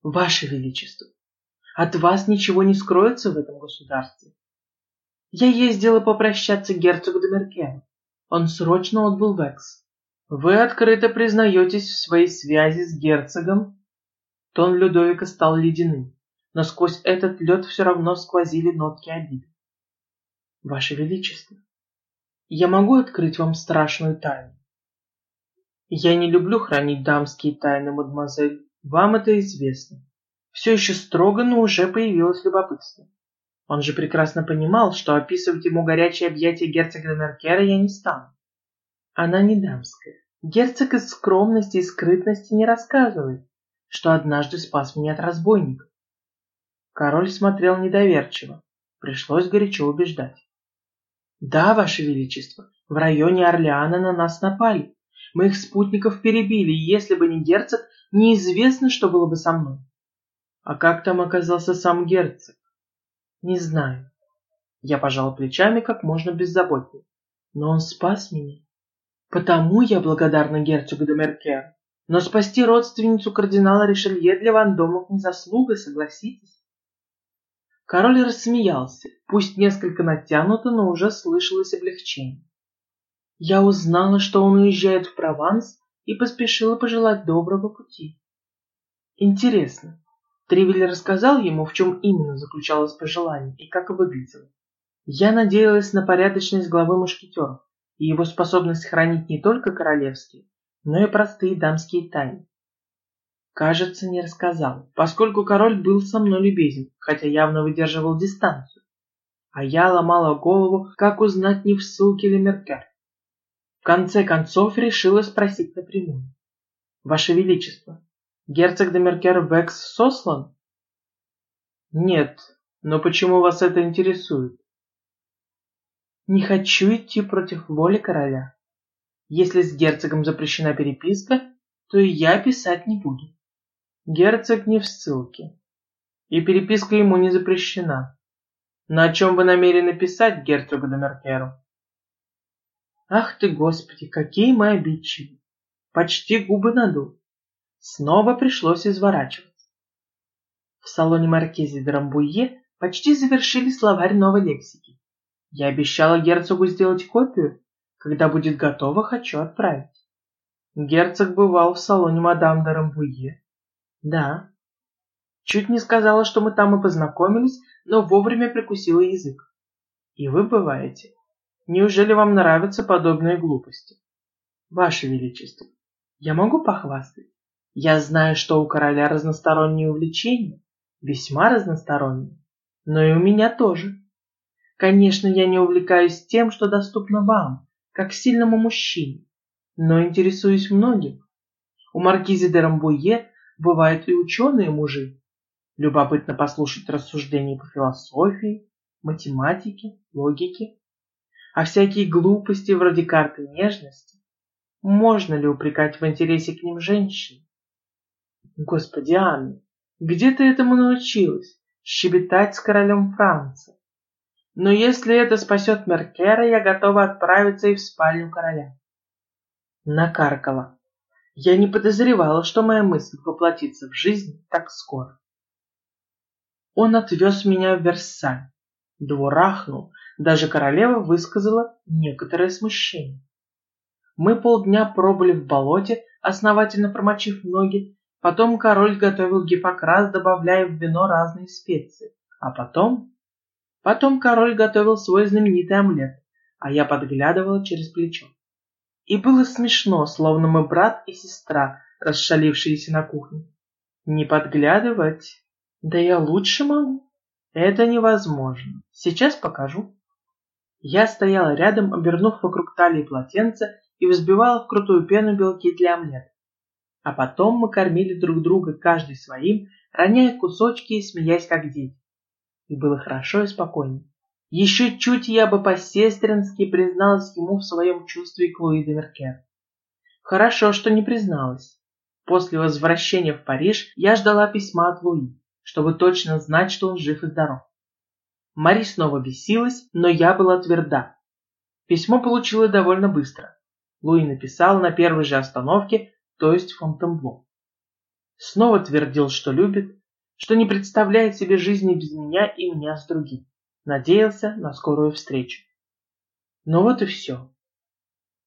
Ваше Величество, от вас ничего не скроется в этом государстве. Я ездила попрощаться к герцогу де Он срочно отбыл в Экс. Вы открыто признаетесь в своей связи с герцогом? Тон Людовика стал ледяным, но сквозь этот лед все равно сквозили нотки обиды. Ваше Величество, я могу открыть вам страшную тайну? Я не люблю хранить дамские тайны, мадемуазель. Вам это известно. Все еще строго, но уже появилось любопытство. Он же прекрасно понимал, что описывать ему горячее объятие герцога Меркера я не стану. Она не дамская. Герцог из скромности и скрытности не рассказывает, что однажды спас меня от разбойников. Король смотрел недоверчиво. Пришлось горячо убеждать. Да, Ваше Величество, в районе Орлеана на нас напали. Мы их спутников перебили, и если бы не герцог, неизвестно, что было бы со мной. А как там оказался сам герцог? Не знаю. Я пожал плечами как можно беззаботнее. Но он спас меня. Потому я благодарна герцогу де Меркер. Но спасти родственницу кардинала Ришелье для Вандомов не заслуга, согласитесь. Король рассмеялся, пусть несколько натянуто, но уже слышалось облегчение. Я узнала, что он уезжает в Прованс, и поспешила пожелать доброго пути. Интересно, Тревель рассказал ему, в чем именно заключалось пожелание и как выглядело. Я надеялась на порядочность главы мушкетеров и его способность хранить не только королевские, но и простые дамские тайны. Кажется, не рассказал, поскольку король был со мной любезен, хотя явно выдерживал дистанцию. А я ломала голову, как узнать, не в ссылке ли Меркер. В конце концов решила спросить напрямую. «Ваше Величество, Герцог де Меркер Векс сослан? Нет, но почему вас это интересует? Не хочу идти против воли короля. Если с герцогом запрещена переписка, то и я писать не буду. Герцог не в ссылке. И переписка ему не запрещена. О чем вы намерены писать герцогу де Меркеру? Ах ты, Господи, какие мы обидчивы! Почти губы надул. Снова пришлось изворачиваться. В салоне маркизи де Рамбуе почти завершили словарь новой лексики. Я обещала герцогу сделать копию. Когда будет готово, хочу отправить. Герцог бывал в салоне мадам де Рамбуе. Да. Чуть не сказала, что мы там и познакомились, но вовремя прикусила язык. И вы бываете. Неужели вам нравятся подобные глупости? Ваше Величество, я могу похвастать? Я знаю, что у короля разносторонние увлечения, весьма разносторонние, но и у меня тоже. Конечно, я не увлекаюсь тем, что доступно вам, как сильному мужчине, но интересуюсь многим. У маркизи де Рамбуе бывают и ученые мужи. Любопытно послушать рассуждения по философии, математике, логике. А всякие глупости вроде карты нежности можно ли упрекать в интересе к ним женщин? Господи, Анна, где ты этому научилась? Щебетать с королем Франции. Но если это спасет Меркера, я готова отправиться и в спальню короля. Накаркала. Я не подозревала, что моя мысль воплотится в жизнь так скоро. Он отвез меня в Версаль. Двор ахнул, даже королева высказала некоторое смущение. Мы полдня пробыли в болоте, основательно промочив ноги, Потом король готовил гипокрас, добавляя в вино разные специи. А потом... Потом король готовил свой знаменитый омлет, а я подглядывала через плечо. И было смешно, словно мы брат и сестра, расшалившиеся на кухне. Не подглядывать? Да я лучше могу. Это невозможно. Сейчас покажу. Я стояла рядом, обернув вокруг талии полотенце и взбивала в крутую пену белки для омлета. А потом мы кормили друг друга каждый своим, роняя кусочки и смеясь как дети. И было хорошо и спокойно. Еще чуть я бы по-сестрински призналась ему в своем чувстве к Луи де Меркер. Хорошо, что не призналась. После возвращения в Париж я ждала письма от Луи, чтобы точно знать, что он жив и здоров. Мари снова бесилась, но я была тверда. Письмо получила довольно быстро. Луи написал на первой же остановке, то есть Фонтенбло. Снова твердил, что любит, что не представляет себе жизни без меня и меня с другим. Надеялся на скорую встречу. Ну вот и все.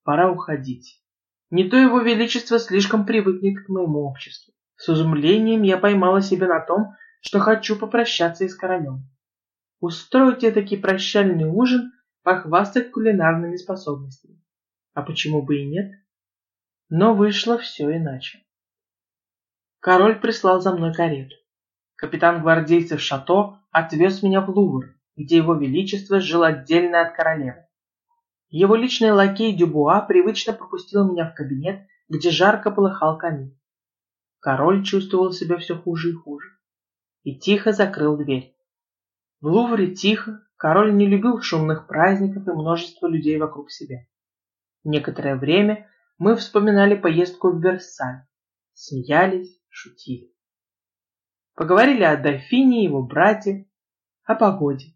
Пора уходить. Не то его величество слишком привыкнет к моему обществу. С изумлением я поймала себя на том, что хочу попрощаться и с королем. Устроить этакий прощальный ужин, похвастать кулинарными способностями. А почему бы и нет? Но вышло все иначе. Король прислал за мной карету. Капитан гвардейцев Шато отвез меня в Лувр, где его величество жил отдельно от королевы. Его личный лакей Дюбуа привычно пропустил меня в кабинет, где жарко полыхал камин. Король чувствовал себя все хуже и хуже. И тихо закрыл дверь. В Лувре тихо, король не любил шумных праздников и множества людей вокруг себя. Некоторое время мы вспоминали поездку в Версаль, смеялись, шутили. Поговорили о дофине, его брате, о погоде.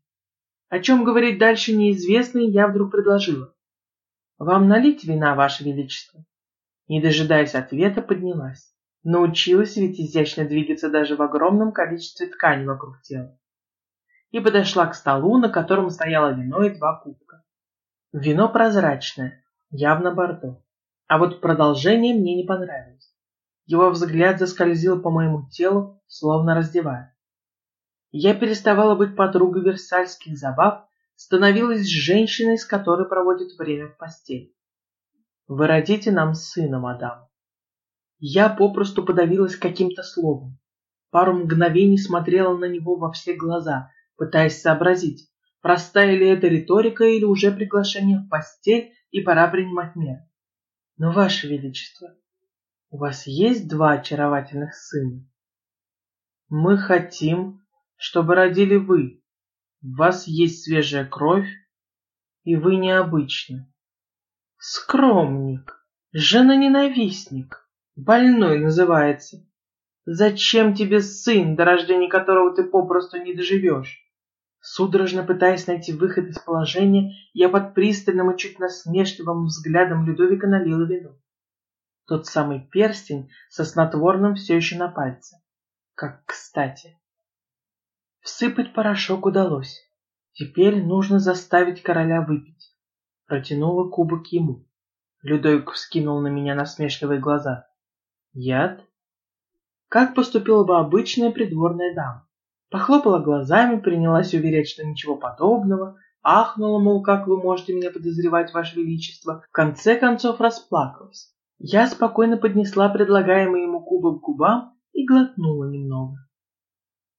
О чем говорить дальше неизвестно, и я вдруг предложила. «Вам налить вина, Ваше Величество?» Не дожидаясь ответа, поднялась. Научилась ведь изящно двигаться даже в огромном количестве ткани вокруг тела. И подошла к столу, на котором стояло вино и два кубка. Вино прозрачное, явно бордо. А вот продолжение мне не понравилось. Его взгляд заскользил по моему телу, словно раздевая. Я переставала быть подругой версальских забав, становилась женщиной, с которой проводит время в постели. Вы родите нам сына, мадам. Я попросту подавилась каким-то словом. Пару мгновений смотрела на него во все глаза, пытаясь сообразить, простая ли это риторика или уже приглашение в постель и пора принимать меры. Но, Ваше Величество, у вас есть два очаровательных сына? Мы хотим, чтобы родили вы. В вас есть свежая кровь, и вы необычны. Скромник, жена-ненавистник, больной называется. Зачем тебе сын, до рождения которого ты попросту не доживешь? Судорожно пытаясь найти выход из положения, я под пристальным и чуть насмешливым взглядом Людовика налила вино. Тот самый перстень со снотворным все еще на пальце. Как кстати. Всыпать порошок удалось. Теперь нужно заставить короля выпить. Протянула кубок ему. Людовик вскинул на меня насмешливые глаза. Яд? Как поступила бы обычная придворная дама? Похлопала глазами, принялась уверять, что ничего подобного, ахнула, мол, как вы можете меня подозревать, ваше величество, в конце концов расплакалась. Я спокойно поднесла предлагаемый ему кубок к губам и глотнула немного.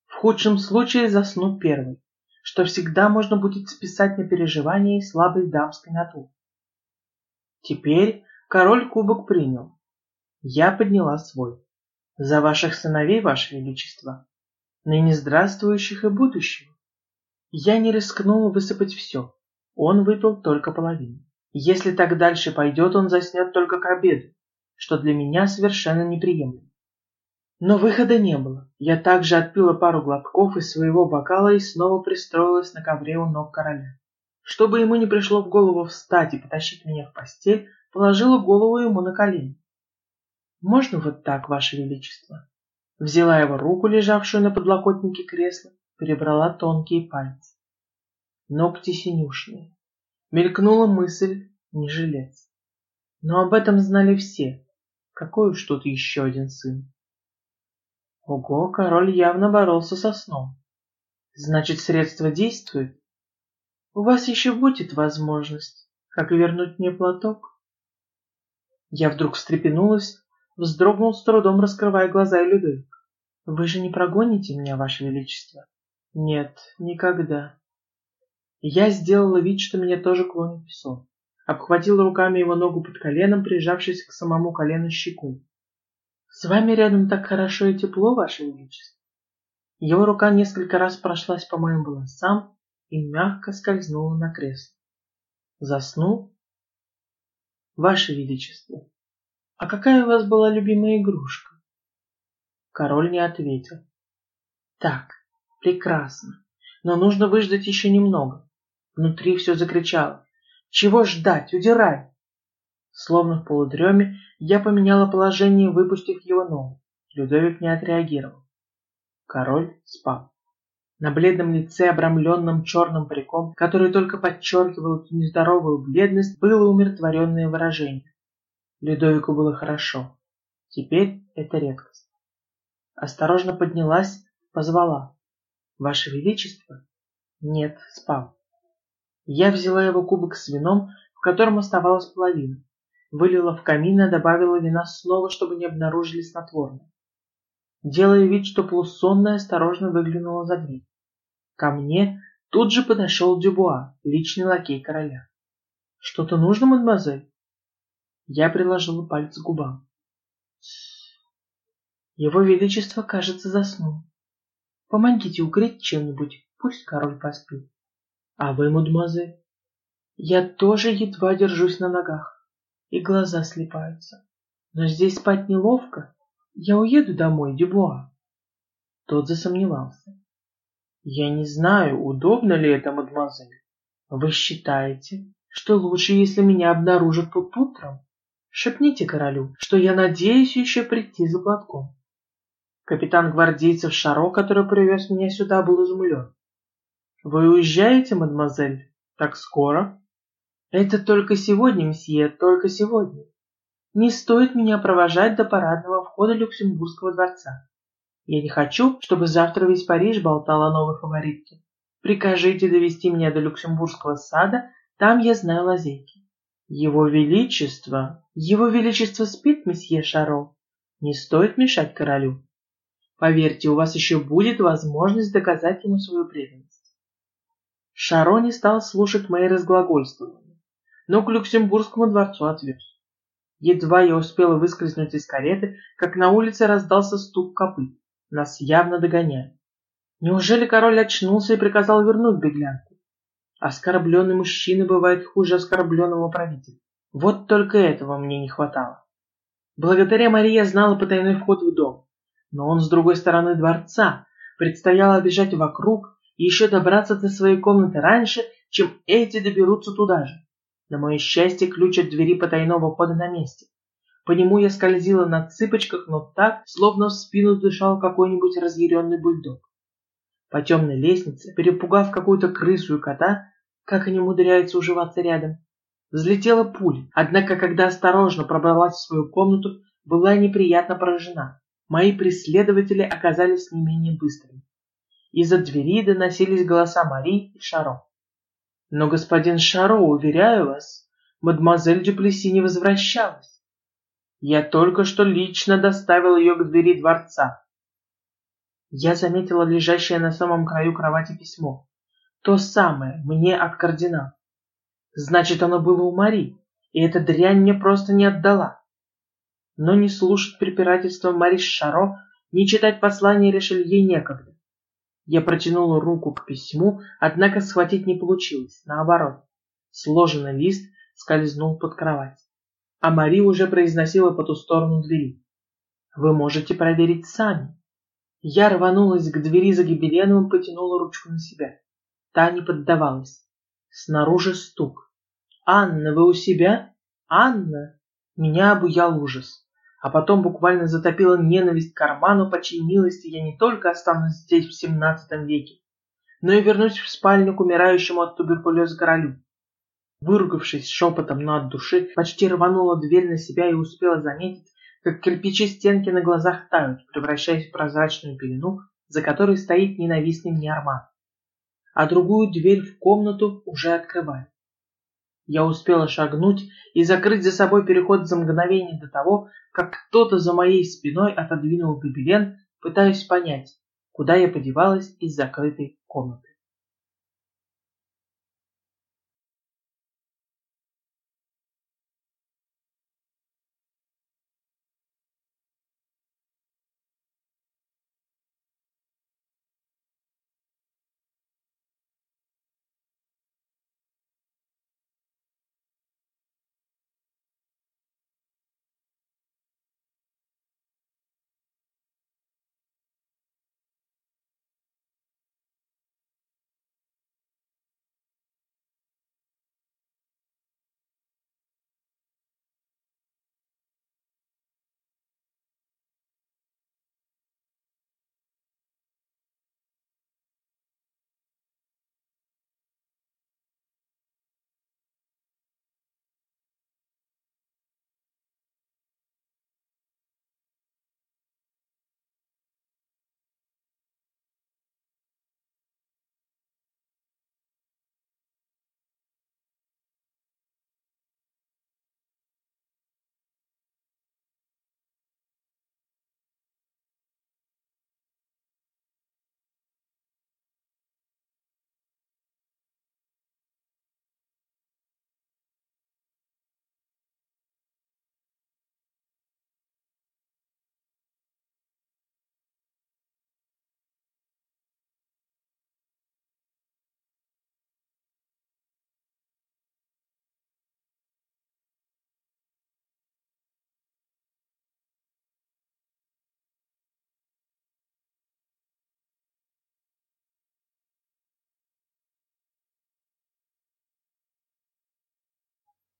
В худшем случае засну первый, что всегда можно будет списать на переживания и слабой дамской натуры. Теперь король кубок принял. Я подняла свой. За ваших сыновей, ваше величество, ныне здравствующих и будущего. Я не рискнула высыпать все. Он выпил только половину. Если так дальше пойдет, он заснет только к обеду, что для меня совершенно неприемлемо. Но выхода не было. Я также отпила пару глотков из своего бокала и снова пристроилась на ковре у ног короля. Чтобы ему не пришло в голову встать и потащить меня в постель, положила голову ему на колени. «Можно вот так, Ваше Величество?» Взяла его руку, лежавшую на подлокотнике кресла, перебрала тонкие пальцы. Ногти синюшные. Мелькнула мысль не жилец. Но об этом знали все. Какой уж тут еще один сын. Ого, король явно боролся со сном. Значит, средство действует. У вас еще будет возможность, как вернуть мне платок. Я вдруг встрепенулась, вздрогнул с трудом, раскрывая глаза и Людовик. Вы же не прогоните меня, Ваше Величество? Нет, никогда. Я сделала вид, что меня тоже клонит в сон. Обхватила руками его ногу под коленом, прижавшись к самому колену щекой. С вами рядом так хорошо и тепло, Ваше Величество. Его рука несколько раз прошлась по моим волосам и мягко скользнула на кресло. Заснул? Ваше Величество, а какая у вас была любимая игрушка? Король не ответил. Так, прекрасно, но нужно выждать еще немного. Внутри все закричало. Чего ждать? Удирай! Словно в полудреме я поменяла положение, выпустив его ногу. Людовик не отреагировал. Король спал. На бледном лице, обрамленном черным париком, который только подчеркивал эту нездоровую бледность, было умиротворенное выражение. Людовику было хорошо. Теперь это редкость. Осторожно поднялась, позвала. «Ваше Величество?» «Нет, спал». Я взяла его кубок с вином, в котором оставалась половина. Вылила в камин и добавила вина снова, чтобы не обнаружили снотворное. Делая вид, что полусонная, осторожно выглянула за дверь. Ко мне тут же подошел Дюбуа, личный лакей короля. «Что-то нужно, мадемуазель?» Я приложила палец к губам. Его Величество, кажется, заснул. Помогите укрыть чем-нибудь, пусть король поспит. А вы, мадемуазель? Я тоже едва держусь на ногах, и глаза слепаются. Но здесь спать неловко. Я уеду домой, Дюбуа. Тот засомневался. Я не знаю, удобно ли это, мадемуазель. Вы считаете, что лучше, если меня обнаружат тут утром? Шепните королю, что я надеюсь еще прийти за платком. Капитан гвардейцев Шаро, который привез меня сюда, был изумлен. «Вы уезжаете, мадемуазель? Так скоро?» «Это только сегодня, месье, только сегодня. Не стоит меня провожать до парадного входа Люксембургского дворца. Я не хочу, чтобы завтра весь Париж болтал о новой фаворитке. Прикажите довести меня до Люксембургского сада, там я знаю лазейки. Его Величество, Его Величество спит, месье Шаро. Не стоит мешать королю. Поверьте, у вас еще будет возможность доказать ему свою преданность. Шаро не стал слушать мои разглагольствования, но к Люксембургскому дворцу отвез. Едва я успела выскользнуть из кареты, как на улице раздался стук копыт. Нас явно догоняют. Неужели король очнулся и приказал вернуть беглянку? Оскорбленный мужчина бывает хуже оскорбленного правителя. Вот только этого мне не хватало. Благодаря Марии я знала потайной вход в дом. Но он с другой стороны дворца. Предстояло бежать вокруг и еще добраться до своей комнаты раньше, чем эти доберутся туда же. На мое счастье, ключ от двери потайного хода на месте. По нему я скользила на цыпочках, но так, словно в спину дышал какой-нибудь разъяренный бульдог по темной лестнице, перепугав какую-то крысу и кота, как они умудряются уживаться рядом. Взлетела пуля, однако, когда осторожно пробралась в свою комнату, была неприятно поражена. Мои преследователи оказались не менее быстрыми. Из-за двери доносились голоса Мари и Шаро. Но господин Шаро, уверяю вас, мадемуазель Дюплеси не возвращалась. Я только что лично доставил ее к двери дворца. Я заметила лежащее на самом краю кровати письмо. То самое, мне от кардинала. Значит, оно было у Мари, и эта дрянь мне просто не отдала. Но не слушать препирательства Мари Шаро, не читать послание Решелье некогда. Я протянула руку к письму, однако схватить не получилось, наоборот. Сложенный лист скользнул под кровать. А Мари уже произносила по ту сторону двери. Вы можете проверить сами. Я рванулась к двери за гибеленом и потянула ручку на себя. Та не поддавалась. Снаружи стук. «Анна, вы у себя? Анна!» Меня обуял ужас. А потом буквально затопила ненависть к карману, по милости я не только останусь здесь в семнадцатом веке, но и вернусь в спальню к умирающему от туберкулеза королю. Выругавшись шепотом, но от души, почти рванула дверь на себя и успела заметить, как кирпичи стенки на глазах тают, превращаясь в прозрачную пелену, за которой стоит ненавистный мне арман. А другую дверь в комнату уже открывает. Я успела шагнуть и закрыть за собой переход за мгновение до того, как кто-то за моей спиной отодвинул гобелен пытаюсь понять, куда я подевалась из закрытой комнаты.